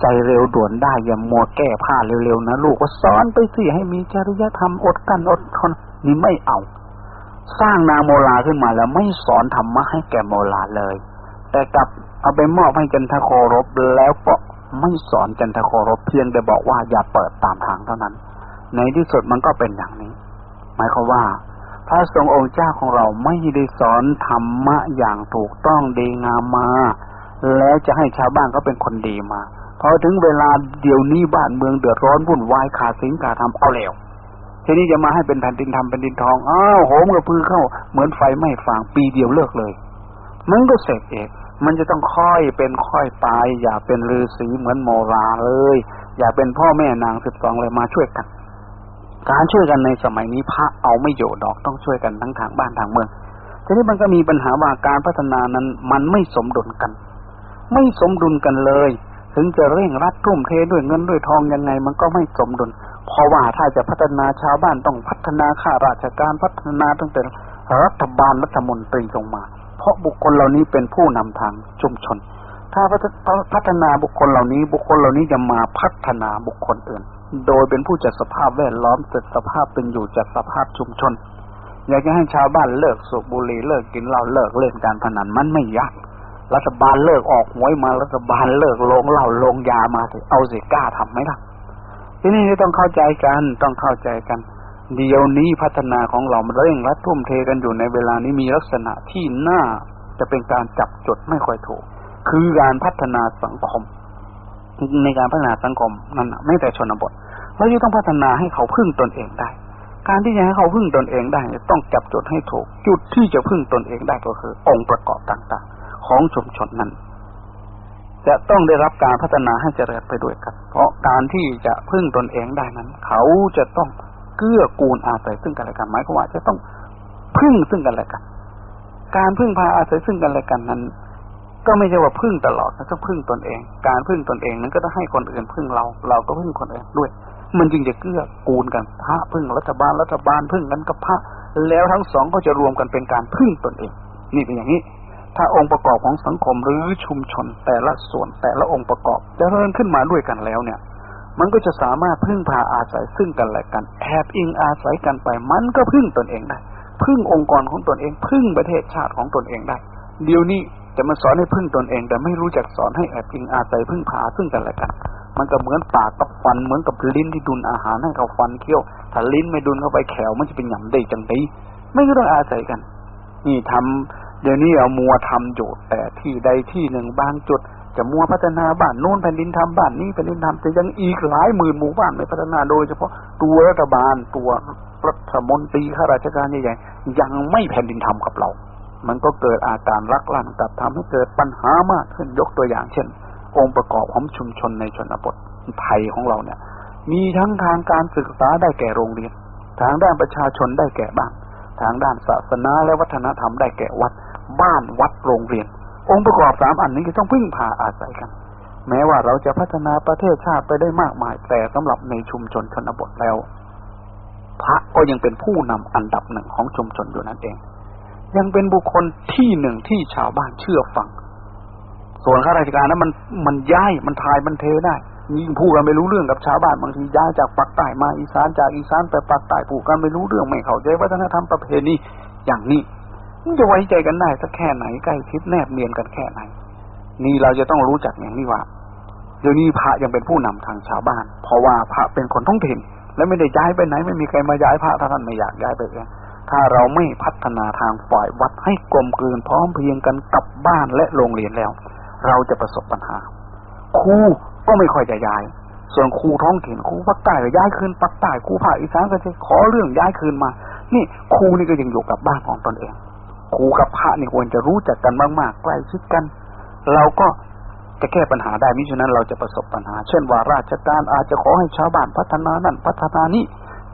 ใจเร็วด่วนได้อย่ามัวแก้ผ้าเร็วๆนะลูกก็สอนไปสิให้มีจริยธรรมอดกันอดทนนี่ไม่เอา สร้างนางโมลาขึ้นมาแล้วไม่สอนธรรมะให้แก่โมลาเลย แต่กลับเอาไปมอบให้จันทโครบแล้วก็ไม่สอนจันทโครบเพียงแต่บอกว่าอย่าเปิดตามทางเท่านั้น ในที่สุดมันก็เป็นอย่างนี้ หมายความว่าพระสงฆ์องค์เจ้าของเราไม่ได้สอนธรรมะอย่างถูกต้องดีงามมา แล้วจะให้ชาวบ้านก็เป็นคนดีมา พอถึงเวลาเดี๋ยวนี้บ้านเมืองเดือดร้อนวุ่นวายขาดสินขาดธรรมเอาแล้วทีนี้จะมาให้เป็นแผ่นดินทำเป็นดินทองอ้าวโหมกระพือเข้า เหมือนไฟไหม้ฟางปีเดียวเลิกเลย มันก็เสร็จเองมันจะต้องค่อยเป็นค่อยไป อย่าเป็นฤาษีเหมือนโมราเลย อย่าเป็นพ่อแม่นางสิบสองเลยมาช่วยกัน การช่วยกันในสมัยนี้พระเอาไม่อยู่ดอกต้องช่วยกันทั้งทางบ้านทางเมืองทีนี้มันก็มีปัญหาว่าการพัฒนานั้นมันไม่สมดุลกัน ไม่สมดุลกันเลย ถึงจะเร่งรัดทุ่มเทด้วยเงินด้วยทองยังไง มันก็ไม่สมดุลเพราะว่าถ้าจะพัฒนาชาวบ้านต้องพัฒนาข้าราชการพัฒนาตั้งแต่รัฐบาลรัฐมนตรีลงมา เพราะบุคคลเหล่านี้เป็นผู้นำทางชุมชน ถ้าพัฒนาบุคคลเหล่านี้บุคคลเหล่านี้จะมาพัฒนาบุคคลอื่น โดยเป็นผู้จัดสภาพแวดล้อมจัดสภาพเป็นอยู่จัดสภาพชุมชน อยากจะให้ชาวบ้านเลิกสูบบุหรี่เลิกกินเหล้าเลิกเล่นการพนันมันไม่ยาก รัฐบาลเลิกออกหวยมารัฐบาลเลิกลงเหล้าลงยามาสิเอาสิกล้าทำไหมล่ะทีนี้ต้องเข้าใจกันต้องเข้าใจกัน เดี๋ยวนี้พัฒนาของเราเร่งรัดทุ่มเทกันอยู่ในเวลานี้มีลักษณะที่น่าจะเป็นการจับจดไม่ค่อยถูก คือการพัฒนาสังคม ในการพัฒนาสังคมนั่นไม่แต่ชนบทเราจะต้องพัฒนาให้เขาพึ่งตนเองได้ การที่จะให้เขาพึ่งตนเองได้ต้องจับจดให้ถูก จุดที่จะพึ่งตนเองได้ก็คือ องค์ประกอบต่าง ของชุมชนนั้น จะต้องได้รับการพัฒนาให้เจริญไปด้วยกันเพราะการที่จะพึ่งตนเองได้นั้น เขาจะต้องเกื้อกูลอาศัยซึ่งกันและกันหมายความว่าจะต้องพึ่งซึ่งกันและกัน การพึ่งพาอาศัยซึ่งกันและกันนั้น ก็ไม่ใช่ว่าพึ่งตลอดนะต้องพึ่งตนเอง การพึ่งตนเองนั้นก็ต้องให้คนอื่นพึ่งเรา เราก็พึ่งคนอื่นด้วย มันจึงจะเกื้อกูลกันพระพึ่งรัฐบาลรัฐบาลพึ่งกันกับพระแล้วทั้งสองก็จะรวมกันเป็นการพึ่งตนเอง นี่เป็นอย่างนี้ ถ้าองค์ประกอบของสังคมหรือชุมชนแต่ละส่วนแต่ละองค์ประกอบจะเริ่มขึ้นมาด้วยกันแล้วเนี่ย มันก็จะสามารถพึ่งพาอาศัยซึ่งกันและกันแอบอิงอาศัยกันไป มันก็พึ่งตนเองได้ พึ่งองค์กรของตนเอง พึ่งประเทศชาติของตนเองได้ เดี๋ยวนี้จะมาสอนให้พึ่งตนเอง แต่ไม่รู้จักสอนให้แอบอิงอาศัยพึ่งพาซึ่งกันและกัน มันก็เหมือนปากกับฟันเหมือนกับลิ้นที่ดุลอาหารให้เขาฟันเคี้ยวถ้าลิ้นไม่ดุลเข้าไปแขวมันจะเป็นหยำได้จังไดไม่ก็ต้องอาศัยกัน นี่ทำ เดี๋ยวนี้เอามัวทำอยู่แต่ที่ใดที่หนึ่งบางจุด จะมัวพัฒนาบ้านโน้นแผ่นดินทำบ้านนี้แผ่นดินทำจะยังอีกหลายหมื่นหมู่บ้านไม่พัฒนาโดยเฉพาะตัวรัฐบาลตัวรัฐมนตรีข้าราชการใหญ่ๆยังไม่แผ่นดินทำกับเรา มันก็เกิดอาการรักลั่นกับทำให้เกิดปัญหามากขึ้นยกตัวอย่างเช่น องค์ประกอบของชุมชนในชนบทไทยของเราเนี่ย มีทั้งทางการศึกษาได้แก่โรงเรียน ทางด้านประชาชนได้แก่บ้าน ทางด้านศาสนาและวัฒนธรรมได้แก่วัด บ้านวัดโรงเรียน องค์ประกอบสามอันนี้จะต้องพึ่งพาอาศัยกัน แม้ว่าเราจะพัฒนาประเทศชาติไปได้มากมาย แต่สำหรับในชุมชนชนบทแล้ว พระก็ยังเป็นผู้นำอันดับหนึ่งของชุมชนอยู่นั่นเอง ยังเป็นบุคคลที่หนึ่งที่ชาวบ้านเชื่อฟัง ส่วนข้าราชการนั้นมันมันย้ายมันทายมันเทได้ยิ่งพูดกันไม่รู้เรื่องกับชาวบ้านบางทีย้ายจากปักใต้มาอีสานจากอีสานไปปักใต้พูดกันไม่รู้เรื่องไม่เข้าใจวัฒนธรรมประเพณีอย่างนี้ มันจะไว้ใจกันได้สักแค่ไหนใกล้ชิดแนบเนียนกันแค่ไหน นี่เราจะต้องรู้จักอย่างนี้ว่าเดี๋ยวนี้พระยังเป็นผู้นำทางชาวบ้าน เพราะว่าพระเป็นคนท้องถิ่น และไม่ได้ย้ายไปไหน ไม่มีใครมาย้ายพระถ้าท่านไม่อยากย้ายไปเองถ้าเราไม่พัฒนาทางฝ่ายวัดให้กลมกลืนพร้อมเพียงกันกับบ้านและโรงเรียนแล้ว เราจะประสบปัญหาครูก็ไม่ค่อยจะย้าย ส่วนครูท้องถิ่นครูภาคใต้ก็ย้ายคืนภาคใต้ครูภาคอีสานก็จะขอเรื่องย้ายคืนมา นี่ครูนี่ก็ยังอยู่กับบ้านของตนเอง ครูกับพระนี่ควรจะรู้จักกันมากๆใกล้ชิดกัน เราก็จะแก้ปัญหาได้มิฉะนั้นเราจะประสบปัญหา เช่นว่าราชการอาจจะขอให้ชาวบ้านพัฒนานั่นพัฒนานี้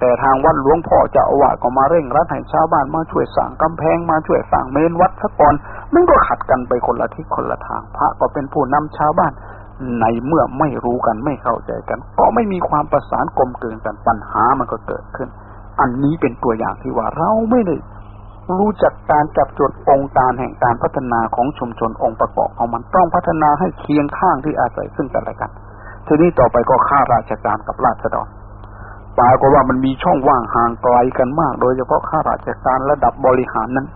แต่ทางวัดหลวงพ่อจะอาวาก็มาเร่งรัดให้ชาวบ้านมาช่วยสร้างกำแพงมาช่วยสร้างเมนวัดซะก่อนมันก็ขัดกันไปคนละทิศคนละทางพระก็เป็นผู้นำชาวบ้าน ในเมื่อไม่รู้กันไม่เข้าใจกัน ก็ไม่มีความประสานกลมเกลืนกันปัญหามันก็เกิดขึ้น อันนี้เป็นตัวอย่างที่ว่าเราไม่ได้ รู้จักการจับจุดองค์การแห่งการพัฒนาของชุมชนองค์ประกอบของมันต้องพัฒนาให้เคียงข้างที่อาศัยซึ่งกันและกัน ทีนี้ต่อไปก็ข้าราชการกับราษฎรปรากฏว่ามันมีช่องว่างห่างไกลกันมาก โดยเฉพาะข้าราชการระดับบริหารนั้น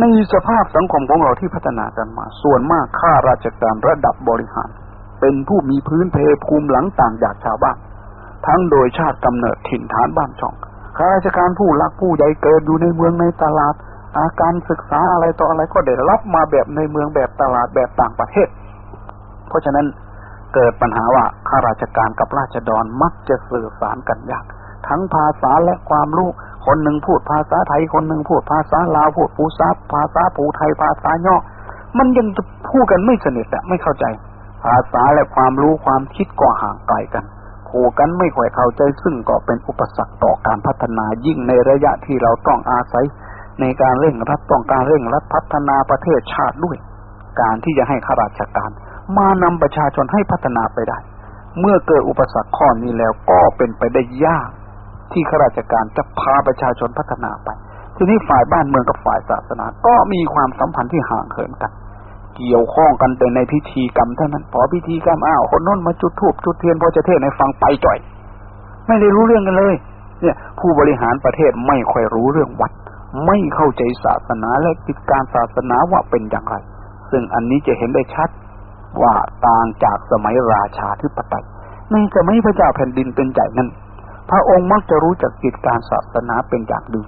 ในสภาพสังคมของเราที่พัฒนากันมา ส่วนมากข้าราชการระดับบริหาร เป็นผู้มีพื้นเพภูมิหลังต่างจากชาวบ้านทั้งโดยชาติกำเนิดถิ่นฐานบ้านช่อง ข้าราชการผู้รักผู้ใหญ่เกิดอยู่ในเมืองในตลาด อาการศึกษาอะไรต่ออะไรก็ได้รับมาแบบในเมืองแบบตลาดแบบต่างประเทศ เพราะฉะนั้นเกิดปัญหาว่าข้าราชการกับราษฎรมักจะสื่อสารกันยาก ทั้งภาษาและความรู้คนหนึ่งพูดภาษาไทยคนหนึ่งพูดภาษาลาวพูดปูซาภาษาปูไทยภาษาย่อมันยังพูดกันไม่สนิทอะไม่เข้าใจ ภาษาและความรู้ความคิดก็ห่างไกลกัน ผูกกันไม่ค่อยเข้าใจซึ่งก็เป็นอุปสรรคต่อการพัฒนายิ่งในระยะที่เราต้องอาศัย ในการเร่งรัดต้องการเร่งรัดพัฒนาประเทศชาติด้วย การที่จะให้ข้าราชการ มานำประชาชนให้พัฒนาไปได้ เมื่อเกิดอุปสรรคข้อนี้แล้วก็เป็นไปได้ยาก ที่ข้าราชการจะพาประชาชนพัฒนาไป ทีนี้ฝ่ายบ้านเมืองกับฝ่ายศาสนา ก็มีความสัมพันธ์ที่ห่างเหินกัน เกี่ยวข้องกันแต่ในพิธีกรรมเท่านั้นพอพิธีกรรมอ้าวคนน้นมาจุดธูปจุดเทียนพอจะเทศในฟังไปจ่อย ไม่ได้รู้เรื่องกันเลย เนี่ย ผู้บริหารประเทศไม่ค่อยรู้เรื่องวัด ไม่เข้าใจศาสนาและกิจการศาสนาว่าเป็นอย่างไร ซึ่งอันนี้จะเห็นได้ชัดว่าต่างจากสมัยราชาธิปไตยในสมัยพระเจ้าแผ่นดินเป็นใหญ่นั้น พระองค์มักจะรู้จักกิจการศาสนาเป็นอย่างดี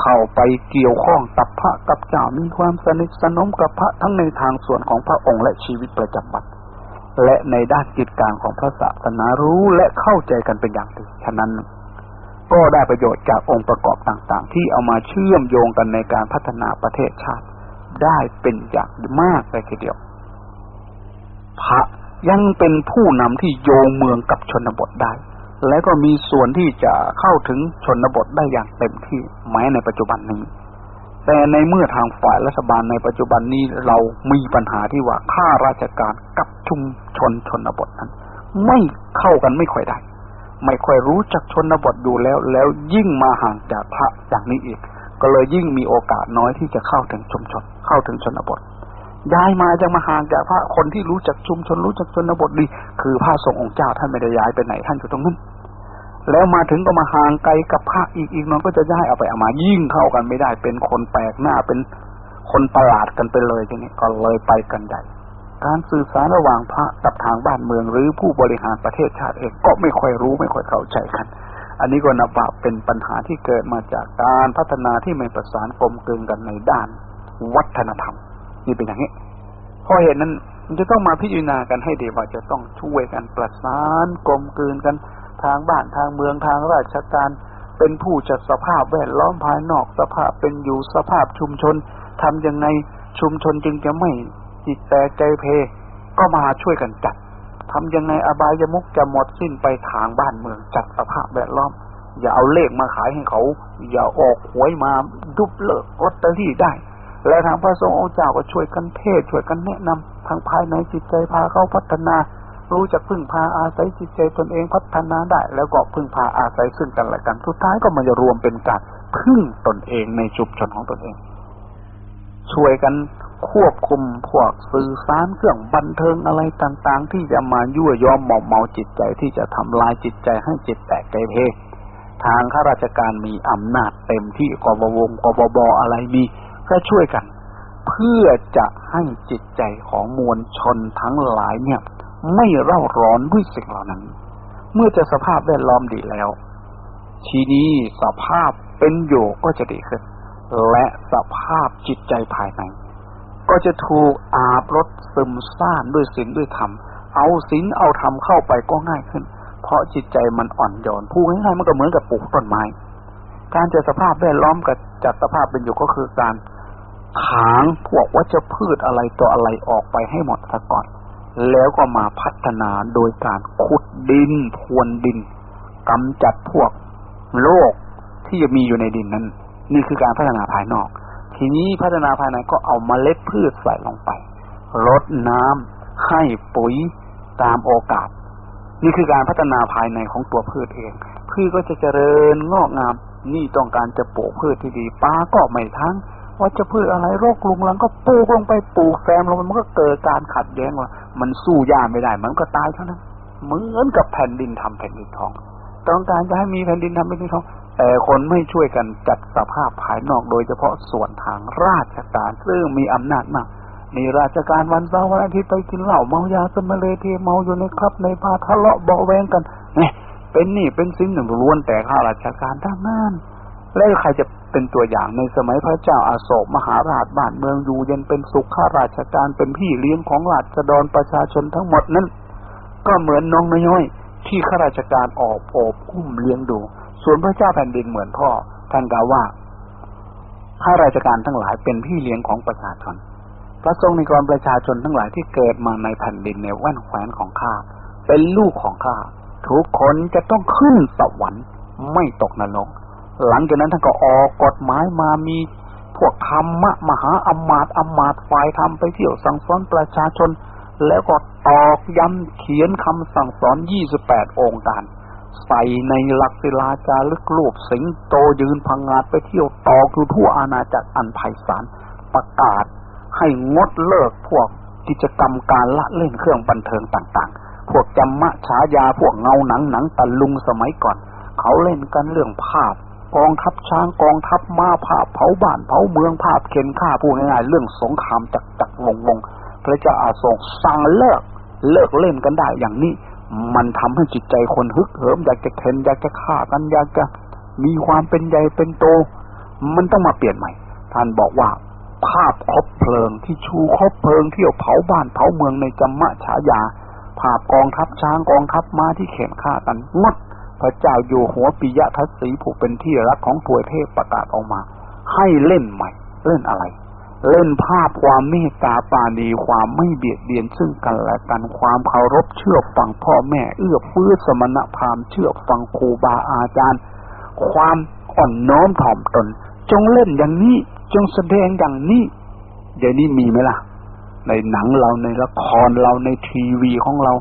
เข้าไปเกี่ยวข้องกับพระกับเจ้ามีความสนิทสนมกับพระทั้งในทางส่วนของพระองค์และชีวิตประจำวันและในด้านกิจการของพระศาสนารู้และเข้าใจกันเป็นอย่างดีฉะนั้น ก็ได้ประโยชน์จากองค์ประกอบต่างๆ ที่เอามาเชื่อมโยงกันในการพัฒนาประเทศชาติ ได้เป็นอย่างมากเลยทีเดียว พระยังเป็นผู้นำที่โยงเมืองกับชนบทได้ และก็มีส่วนที่จะเข้าถึงชนบทได้อย่างเต็มที่แม้ในปัจจุบันนี้ แต่ในเมื่อทางฝ่ายรัฐบาลในปัจจุบันนี้เรามีปัญหาที่ว่าข้าราชการกับชุมชนชนบทนั้น ไม่เข้ากันไม่ค่อยได้ ไม่ค่อยรู้จักชนบทอยู่แล้ว แล้วยิ่งมาห่างจากพระอย่างนี้อีก ก็เลยยิ่งมีโอกาสน้อยที่จะเข้าถึงชุมชน เข้าถึงชนบทย้ายมาจะมาห่างจากพระคนที่รู้จักชุมชนรู้จักชนบทดี คือพระสงฆ์องค์เจ้าท่านไม่ได้ย้ายไปไหนท่านอยู่ตรงนั้น แล้วมาถึงก็มาห่างไกลกับพระอีกอีกน้อยก็จะย้ายเอาไปเอามายิ่งเข้ากันไม่ได้ เป็นคนแปลกหน้าเป็นคนประหลาดกันไปเลยทีนี้ก็เลยไปกันใหญ่การสื่อสารระหว่างพระกับทางบ้านเมืองหรือผู้บริหารประเทศชาติเองก็ไม่ค่อยรู้ไม่ค่อยเข้าใจกัน อันนี้ก็นับว่าเป็นปัญหาที่เกิดมาจากการพัฒนาที่ไม่ประสานกลมกลืนกันในด้านวัฒนธรรม นี่เป็นอย่างนี้พอเห็นนั้นมันจะต้องมาพิจารณากันให้ดีว่าจะต้องช่วยกันประสานกลมกลืนกัน ทางบ้านทางเมืองทางราชการ เป็นผู้จัดสภาพแวดล้อมภายนอกสภาพเป็นอยู่สภาพชุมชนทำยังไงชุมชนจึงจะไม่จิตแตกใจเพ ก็มาช่วยกันจัดทำยังไงอบายมุกจะหมดสิ้นไปทางบ้านเมืองจัดสภาพแวดล้อม อย่าเอาเลขมาขายให้เขา อย่าออกหวยมาดุบเลิกลอตเตอรี่ได้ และทางพระสงฆ์องค์เจ้าก็ช่วยกันเทศช่วยกันแนะนำทางภายในจิตใจพาเขาพัฒนา รู้จักพึ่งพาอาศัยจิตใจตนเองพัฒนาได้ แล้วก็พึ่งพาอาศัยซึ่งกันและกัน สุดท้ายก็มันจะรวมเป็นการพึ่งตนเองในชุมชนของตนเอง ช่วยกันควบคุมพวกสื่อสารเครื่องบันเทิงอะไรต่าง ๆ ที่จะมายั่วยอมหมอมเมาจิตใจที่จะทำลายจิตใจให้จิตแตกใจเพทางข้าราชการมีอำนาจเต็มที่กบวงกบออะไรมีก็ช่วยกัน เพื่อจะให้จิตใจของมวลชนทั้งหลายเนี่ย ไม่เร่าร้อนด้วยสิ่งเหล่านั้น เมื่อจะสภาพแวดล้อมดีแล้ว ทีนี้สภาพเป็นอยู่ก็จะดีขึ้น และสภาพจิตใจภายใน ก็จะถูกอาบรถซึมซ่านด้วยศีลด้วยธรรม เอาศีลเอาธรรมเข้าไปก็ง่ายขึ้น เพราะจิตใจมันอ่อนโยนพูดง่ายๆมันก็เหมือนกับปลูกต้นไม้ การจัดสภาพแวดล้อมกับจัดสภาพเป็นอยู่ก็คือการถางพวกวัชพืชอะไรตัวอะไรออกไปให้หมดซะก่อน แล้วก็มาพัฒนาโดยการขุดดินพรวนดินกำจัดพวกโรคที่จะมีอยู่ในดินนั้น นี่คือการพัฒนาภายนอก ทีนี้พัฒนาภายในก็เอามาเมล็ดพืชใส่ลงไปรดน้ำให้ปุ๋ยตามโอกาส นี่คือการพัฒนาภายในของตัวพืชเอง พืชก็จะเจริญงอกงาม นี่ต้องการจะปลูกพืชที่ดีป้าก็ไม่ทั้ง ว่าจะพืชอะไรโรคลุงลังก็ปลูกลงไปปลูกแซมลงมันก็เกิดการขัดแย้งว่า มันสู้ยากไม่ได้ มันก็ตายเท่านั้นเหมือนกับแผ่นดินทำแผ่นดินทอง ต้องการจะให้มีแผ่นดินทำแผ่นดินทองแต่คนไม่ช่วยกันจัดสภาพภายนอกโดยเฉพาะส่วนทางราชการซึ่งมีอำนาจมากนี่ราชการวันเสาร์วันอาทิตย์ไปกินเหล้าเมายาสำมะเลเทเมาอยู่ในคลับในบาร์ทะเลาะเบาะแว้งกันเนี่ยเป็นนี่เป็นสิ่งหนึ่งล้วนแต่ข้าราชการทั้งนั้นแล้วใครจะ เป็นตัวอย่างในสมัยพระเจ้าอโศกมหาราชบ้านเมืองอยู่เย็นเป็นสุขข้าราชการเป็นพี่เลี้ยงของราษฎรประชาชนทั้งหมดนั้น ก็เหมือนน้องน้อยที่ข้าราชการออบโอบอุ้มเลี้ยงดู ส่วนพระเจ้าแผ่นดินเหมือนพ่อท่านกล่าวว่าข้าราชการทั้งหลายเป็นพี่เลี้ยงของประชาชน พระทรงในกรประชาชนทั้งหลายที่เกิดมาในแผ่นดินในแว่นแคว้นของข้าเป็นลูกของข้าทุกคนจะต้องขึ้นสวรรค์ไม่ตกนรก หลังจากนั้นท่านก็ออกกฎหมายมามีพวกธรรมะมหาอมาตอมาตฝ่ายธรรมไปเที่ยวสั่งสอนประชาชน แล้วก็ตอกย้ำเขียนคำสั่งสอนยี่สิบแปดองค์การ ใส่ในหลักศิลาจารึกรูปสิงโตยืนพังงาดไปเที่ยวตอกอยู่ทั่วอาณาจักรอันไพศาลประกาศให้งดเลิกพวกกิจกรรมการละเล่นเครื่องบันเทิงต่างๆ พวกจำมะฉายาพวกเงาหนังหนังตะลุงสมัยก่อน เขาเล่นกันเรื่องภาพ กองทัพช้างกองทัพม้าภาพเผาบ้านเผาเมืองภาพเข็นฆ่าผู้ง่ายๆเรื่องสงครามจักจักวงวงพระเจ้าอาทรงสั่งเลิกเลิกเล่นกันได้อย่างนี้ มันทำให้จิตใจคนฮึกเหิมอยากจะเข็นอยากจะฆ่ากันอยากจะมีความเป็นใหญ่เป็นโต มันต้องมาเปลี่ยนใหม่ ท่านบอกว่า ภาพคบเพลิงที่ชูคบเพลิงเที่ยวเผาบ้านเผาเมืองในจัมมะฉายา ภาพกองทัพช้างกองทัพม้าที่เข็นฆ่ากันงด พระเจ้าอยู่หัวปิยะทัศสีผู้เป็นที่รักของถวยเทพประกาศออกมา ให้เล่นใหม่ เล่นอะไร เล่นภาพความเมตตาปาณีความไม่เบียดเบียนซึ่งกันและกันความเคารพเชื่อฟังพ่อแม่ เอื้อเฟื้อสมณพราหมณ์เชื่อฟังครูบาอาจารย์ ความอ่อนน้อมถ่อมตน จงเล่นอย่างนี้จงแสดงอย่างนี้เดี๋ยวนี้มีไหมล่ะ ในหนังเราในละครเราในทีวีของเรา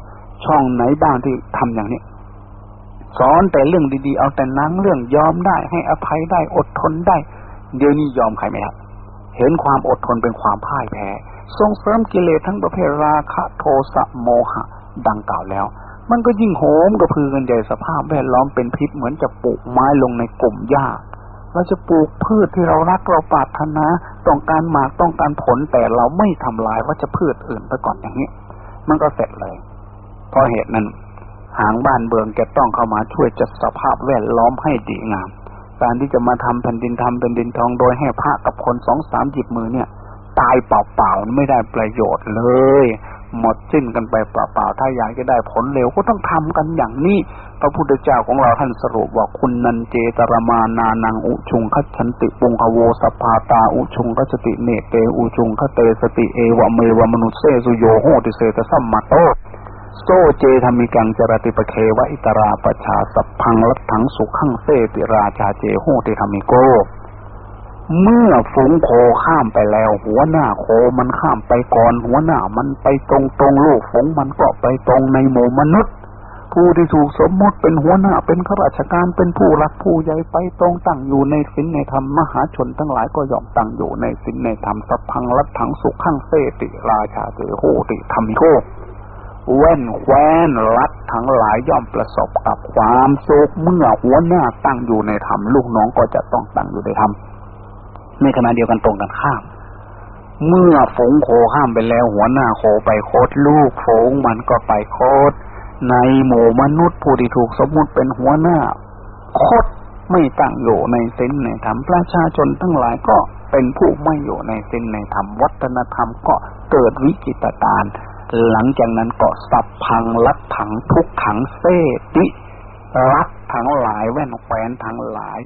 ช่องไหนบ้างที่ทำอย่างนี้ สอนแต่เรื่องดีๆ เอาแต่นังเรื่องยอมได้ ให้อภัยได้อดทนได้ เดี๋ยวนี้ยอมใครไหมครับเห็นความอดทนเป็นความพ่ายแพ้ส่งเสริมกิเลสทั้งประเภทราคะโทสะโมหะ ดังกล่าวแล้ว มันก็ยิ่งโหมกระพือกันใหญ่สภาพแวดล้อมเป็นพิษเหมือนจะปลูกไม้ลงในกลุ่มหญ้าเราจะปลูกพืชที่เรารักเราปรารถนาต้องการหมากต้องการผลแต่เราไม่ทำลายว่าจะพืชอื่นไปก่อนอย่างนี้มันก็เสร็จเลยเพราะเหตุนั้น หางบ้านเบืองจะต้องเข้ามาช่วยจัดสภาพแวดล้อมให้ดีงาม การที่จะมาทำแผ่นดินทำแผ่นดินทองโดยให้พระกับคนสองสามหยิบมือเนี่ย ตายเปล่าๆไม่ได้ประโยชน์เลย หมดสิ้นกันไปเปล่าๆถ้าอยากจะได้ผลเร็วก็ต้องทำกันอย่างนี้ พระพุทธเจ้าของเราท่านสรุปว่าคุนนัญเจตรมานานังอุชุงคัจฉติปุงคโวสัพพาตาอุชุงคัจฉันติเนตเตอุชุงคเตสติเอวเมว มนุสเสสุโยโหติเสฏฐสัมมโต โส เจธัมมังจรติปเคว อิตราปชาสัพพัง รัฏฐังสุขังเสติราชาเจโหติธรรมิโก เมื่อฝูงโคข้ามไปแล้ว หัวหน้าโคมันข้ามไปก่อน หัวหน้ามันไปตรงตรงลูกฝูงมันก็ไปตรงในหมู่มนุษย์ ผู้ที่ถูกสมมติเป็นหัวหน้าเป็นข้าราชการเป็นผู้รักผู้ใหญ่ไปตรงตั้งอยู่ในศีลในธรรมมหาชนทั้งหลายก็ยอมตั้งอยู่ในศีลในธรรมสัพพังลัทังสุขังเซติราชาเจโหติธรรมิโก แว่นแควนรัฐทั้งหลายย่อมประสบกับความสุขเมื่อหัวหน้าตั้งอยู่ในธรรมลูกน้องก็จะต้องตั้งอยู่ในธรรมในขณะเดียวกันตรงกันข้าม เมื่อฝงโคข้ามไปแล้วหัวหน้าโคไปโคดลูกฝงมันก็ไปโคดในหมู่มนุษย์ผู้ที่ถูกสมมุติเป็นหัวหน้าโคดไม่ตั้งอยู่ในเส้นในธรรมประชาชนทั้งหลายก็เป็นผู้ไม่อยู่ในเส้นในธรรมวัฒนธรรมก็เกิดวิจิตตาร หลังจากนั้นก็สับพังลัดถังทุกขังเซติรักทั้งหลายแว่นแควนทั้งหลาย